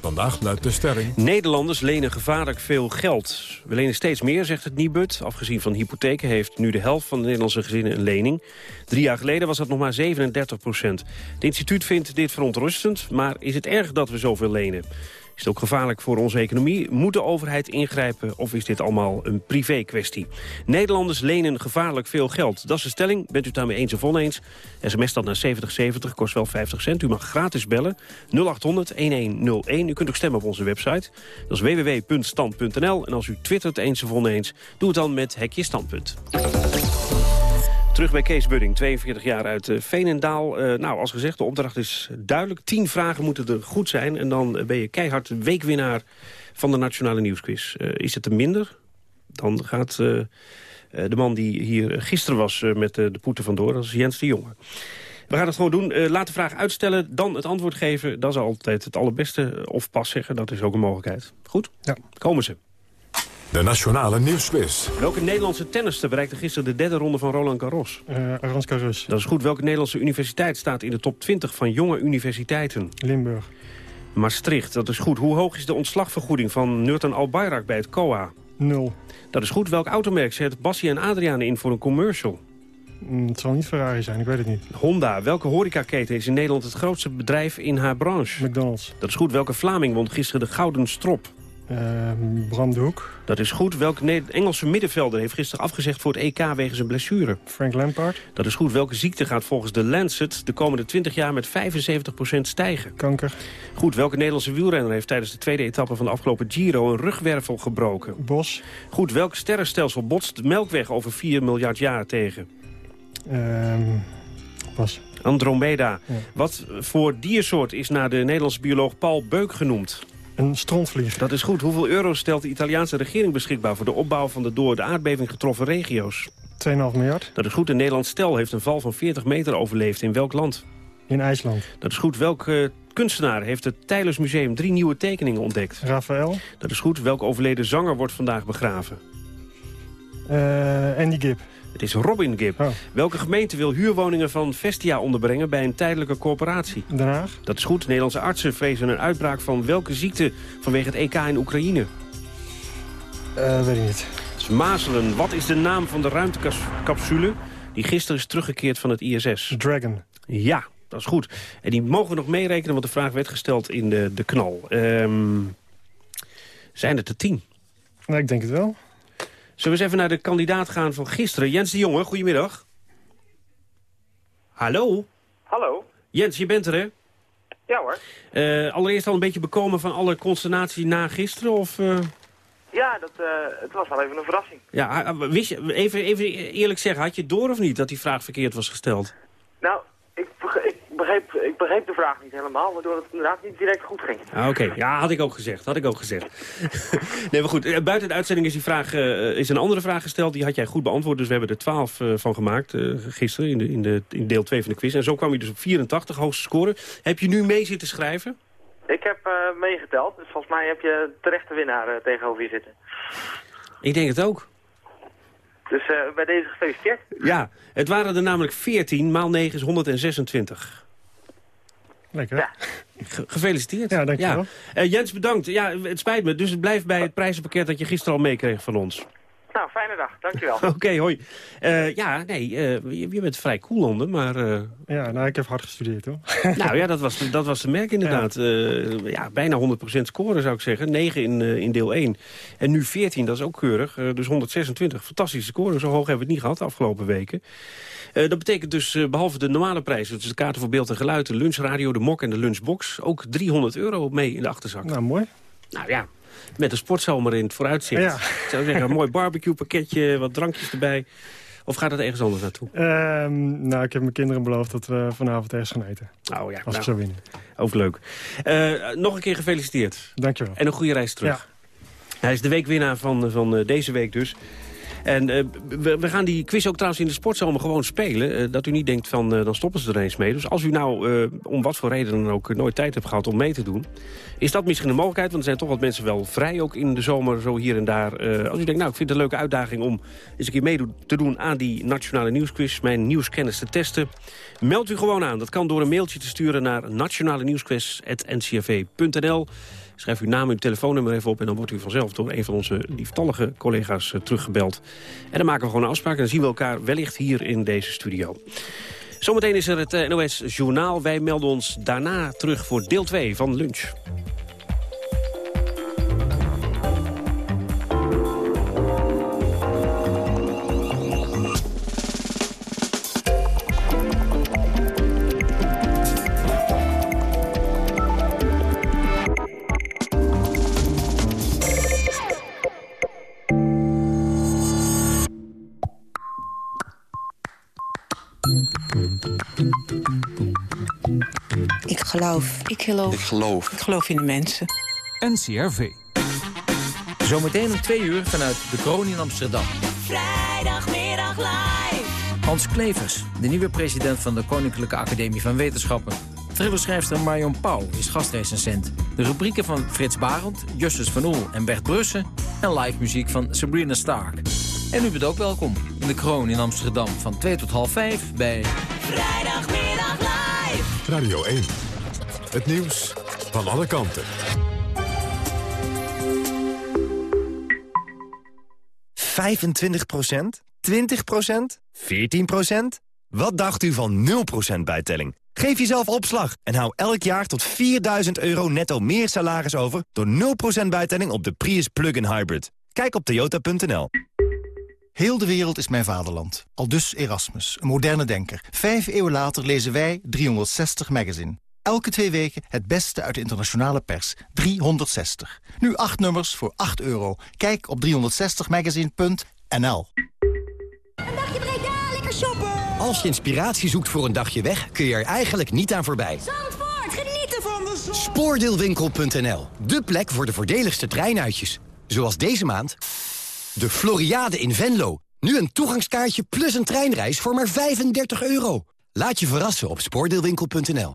Vandaag luidt de stelling... Nederlanders lenen gevaarlijk veel geld. We lenen steeds meer, zegt het Nibud. Afgezien van hypotheken heeft nu de helft van de Nederlandse gezinnen een lening. Drie jaar geleden was dat nog maar 37 procent. Het instituut vindt dit verontrustend, maar is het erg dat we zoveel lenen? Is het ook gevaarlijk voor onze economie? Moet de overheid ingrijpen of is dit allemaal een privé kwestie? Nederlanders lenen gevaarlijk veel geld. Dat is de stelling. Bent u het daarmee eens of oneens? SMS dat naar 7070, kost wel 50 cent. U mag gratis bellen. 0800-1101. U kunt ook stemmen op onze website. Dat is www.stand.nl. En als u twittert eens of oneens, doe het dan met Hekje Standpunt. Terug bij Kees Budding, 42 jaar uit uh, Veenendaal. Uh, nou, als gezegd, de opdracht is duidelijk. Tien vragen moeten er goed zijn. En dan ben je keihard weekwinnaar van de Nationale Nieuwsquiz. Uh, is het er minder? Dan gaat de man die hier gisteren was met de poeten vandoor. Dat is Jens de Jonge. We gaan het gewoon doen. laat de vraag uitstellen, dan het antwoord geven. Dat is altijd het allerbeste. Of pas zeggen, dat is ook een mogelijkheid. Goed? Ja. Komen ze. De Nationale Nieuwsquiz. Welke Nederlandse tennister bereikte gisteren de derde ronde van Roland Garros? Uh, Arans Garros. Dat is goed. Welke Nederlandse universiteit staat in de top 20 van jonge universiteiten? Limburg. Maastricht, dat is goed. Hoe hoog is de ontslagvergoeding van Nurten Albayrak bij het COA? Nul. Dat is goed. Welk automerk zet Bassie en Adriaan in voor een commercial? Mm, het zal niet Ferrari zijn, ik weet het niet. Honda. Welke horecaketen is in Nederland het grootste bedrijf in haar branche? McDonald's. Dat is goed. Welke Vlaming won gisteren de Gouden Strop? Uh, Bram de Hoek. Dat is goed. Welke Engelse middenvelder heeft gisteren afgezegd voor het EK wegens een blessure? Frank Lampard. Dat is goed. Welke ziekte gaat volgens de Lancet de komende 20 jaar met 75% stijgen? Kanker. Goed. Welke Nederlandse wielrenner heeft tijdens de tweede etappe van de afgelopen Giro een rugwervel gebroken? Bos. Goed. Welk sterrenstelsel botst de Melkweg over 4 miljard jaar tegen? Ehm Bos. Andromeda. Ja. Wat voor diersoort is naar de Nederlandse bioloog Paul Beuk genoemd? Een strontvlieg. Dat is goed. Hoeveel euro stelt de Italiaanse regering beschikbaar... voor de opbouw van de door de aardbeving getroffen regio's? 2,5 miljard. Dat is goed. Een Nederlands stel heeft een val van 40 meter overleefd. In welk land? In IJsland. Dat is goed. Welke uh, kunstenaar heeft het Tijlers Museum drie nieuwe tekeningen ontdekt? Raphaël. Dat is goed. Welke overleden zanger wordt vandaag begraven? Uh, Andy Gibb. Het is Robin Gibb. Oh. Welke gemeente wil huurwoningen van Vestia onderbrengen bij een tijdelijke corporatie? Den Haag. Dat is goed. Nederlandse artsen vrezen een uitbraak van welke ziekte vanwege het EK in Oekraïne? Uh, weet ik niet. Het is Mazelen. Wat is de naam van de ruimtecapsule die gisteren is teruggekeerd van het ISS? Dragon. Ja, dat is goed. En die mogen we nog meerekenen, want de vraag werd gesteld in de, de knal. Um, zijn het er tien? Nou, ik denk het wel. Zullen we eens even naar de kandidaat gaan van gisteren? Jens de Jonge, goedemiddag. Hallo? Hallo. Jens, je bent er, hè? Ja hoor. Uh, allereerst al een beetje bekomen van alle consternatie na gisteren, of... Uh... Ja, dat, uh, het was wel even een verrassing. Ja, wist je, even, even eerlijk zeggen, had je het door of niet dat die vraag verkeerd was gesteld? Nou, ik begreep, ik begreep de vraag niet helemaal, waardoor het inderdaad niet direct goed ging. Ah, Oké, ja, had ik ook gezegd. Had ik ook gezegd. *laughs* nee, maar goed, eh, buiten de uitzending is, die vraag, uh, is een andere vraag gesteld. Die had jij goed beantwoord, dus we hebben er 12 uh, van gemaakt uh, gisteren in, de, in, de, in deel 2 van de quiz. En zo kwam je dus op 84, hoogste score. Heb je nu mee zitten schrijven? Ik heb meegeteld, dus volgens mij heb je terechte winnaar tegenover je zitten. Ik denk het ook. Dus uh, bij deze gefeliciteerd. Ja, het waren er namelijk 14, maal 9 is 126. Lekker. Ja. gefeliciteerd. Ja, dankjewel. Ja. Uh, Jens, bedankt. Ja, het spijt me. Dus het blijft bij het prijzenpakket dat je gisteren al meekreeg van ons. Nou, fijne dag. Dankjewel. *laughs* Oké, hoi. Uh, ja, nee, uh, je, je, bent vrij cool onder, maar... Uh... Ja, nou, ik heb hard gestudeerd, hoor. *laughs* nou ja, dat was, dat was te merken inderdaad. Ja, ja bijna 100% scoren, zou ik zeggen. 9 in, in deel 1. En nu 14, dat is ook keurig. dus 126. Fantastische scoren. Zo hoog hebben we het niet gehad de afgelopen weken. Dat betekent dus, behalve de normale prijzen... dus de kaarten voor beeld en geluid, de lunchradio, de mok en de lunchbox... ook 300 euro mee in de achterzak. Nou, mooi. Nou ja, met een sportzomer in het vooruitzicht. Ja. Ik zou zeggen, een mooi barbecue pakketje, wat drankjes erbij. Of gaat het ergens anders naartoe? Um, nou, ik heb mijn kinderen beloofd dat we vanavond ergens gaan eten. Oh ja, Als nou, ik zo winnen. Ook leuk. Uh, nog een keer gefeliciteerd. Dankjewel. En een goede reis terug. Ja. Hij is de weekwinnaar van, van deze week dus. En uh, we, gaan die quiz ook trouwens in de sportzomer gewoon spelen. Uh, dat u niet denkt van, uh, dan stoppen ze er eens mee. Dus als u nou, om wat voor reden dan ook, nooit tijd hebt gehad om mee te doen... is dat misschien een mogelijkheid, want er zijn toch wat mensen wel vrij... ook in de zomer, zo hier en daar. als u denkt, nou, ik vind het een leuke uitdaging om eens een keer mee te doen... aan die nationale nieuwsquiz, mijn nieuwskennis te testen... meld u gewoon aan. Dat kan door een mailtje te sturen naar nationale nieuwsquiz.ncrv.nl. Schrijf uw naam en uw telefoonnummer even op... en dan wordt u vanzelf door een van onze lieftallige collega's uh, teruggebeld. En dan maken we gewoon een afspraak en dan zien we elkaar wellicht hier in deze studio. Zometeen is er het uh, NOS Journaal. Wij melden ons daarna terug voor deel 2 van Lunch. Geloof. Ik geloof. Ik geloof. Ik geloof in de mensen. NCRV. Zometeen om twee uur vanuit de kroon in Amsterdam. Vrijdagmiddag live. Hans Klevers, de nieuwe president van de Koninklijke Academie van Wetenschappen. Thrillerschrijfster Marion Pauw is gastrecensent. De rubrieken van Frits Barend, Justus van Oel en Bert Brussen... en live muziek van Sabrina Stark. En u bent ook welkom in de kroon in Amsterdam van 2 tot half 5 bij... Vrijdagmiddag live. Radio 1. Het nieuws van alle kanten. 25% 20% 14% Wat dacht u van 0% bijtelling? Geef jezelf opslag en hou elk jaar tot 4000 euro netto meer salaris over... door 0% bijtelling op de Prius Plug-in Hybrid. Kijk op toyota.nl. Heel de wereld is mijn vaderland. Al dus Erasmus, een moderne denker. Vijf eeuwen later lezen wij 360 Magazine. Elke twee weken het beste uit de internationale pers. 360. Nu acht nummers voor 8 euro. Kijk op 360magazine.nl Een dagje Breda, lekker shoppen! Als je inspiratie zoekt voor een dagje weg, kun je er eigenlijk niet aan voorbij. Zandvoort, genieten van de zon! Spoordeelwinkel.nl, de plek voor de voordeligste treinuitjes. Zoals deze maand... De Floriade in Venlo. Nu een toegangskaartje plus een treinreis voor maar 35 euro. Laat je verrassen op spoordeelwinkel.nl.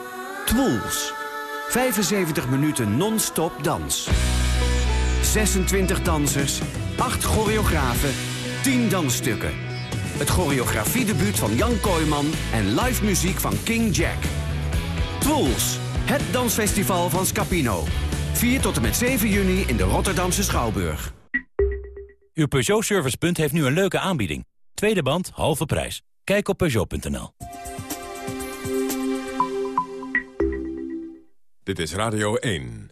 Twools. 75 minuten non-stop dans. 26 dansers, 8 choreografen, 10 dansstukken. Het choreografiedebuut van Jan Kooijman en live muziek van King Jack. Twools, het dansfestival van Scapino. 4 tot en met 7 juni in de Rotterdamse Schouwburg. Uw Peugeot servicepunt heeft nu een leuke aanbieding. Tweede band, halve prijs. Kijk op Peugeot.nl. Dit is Radio 1.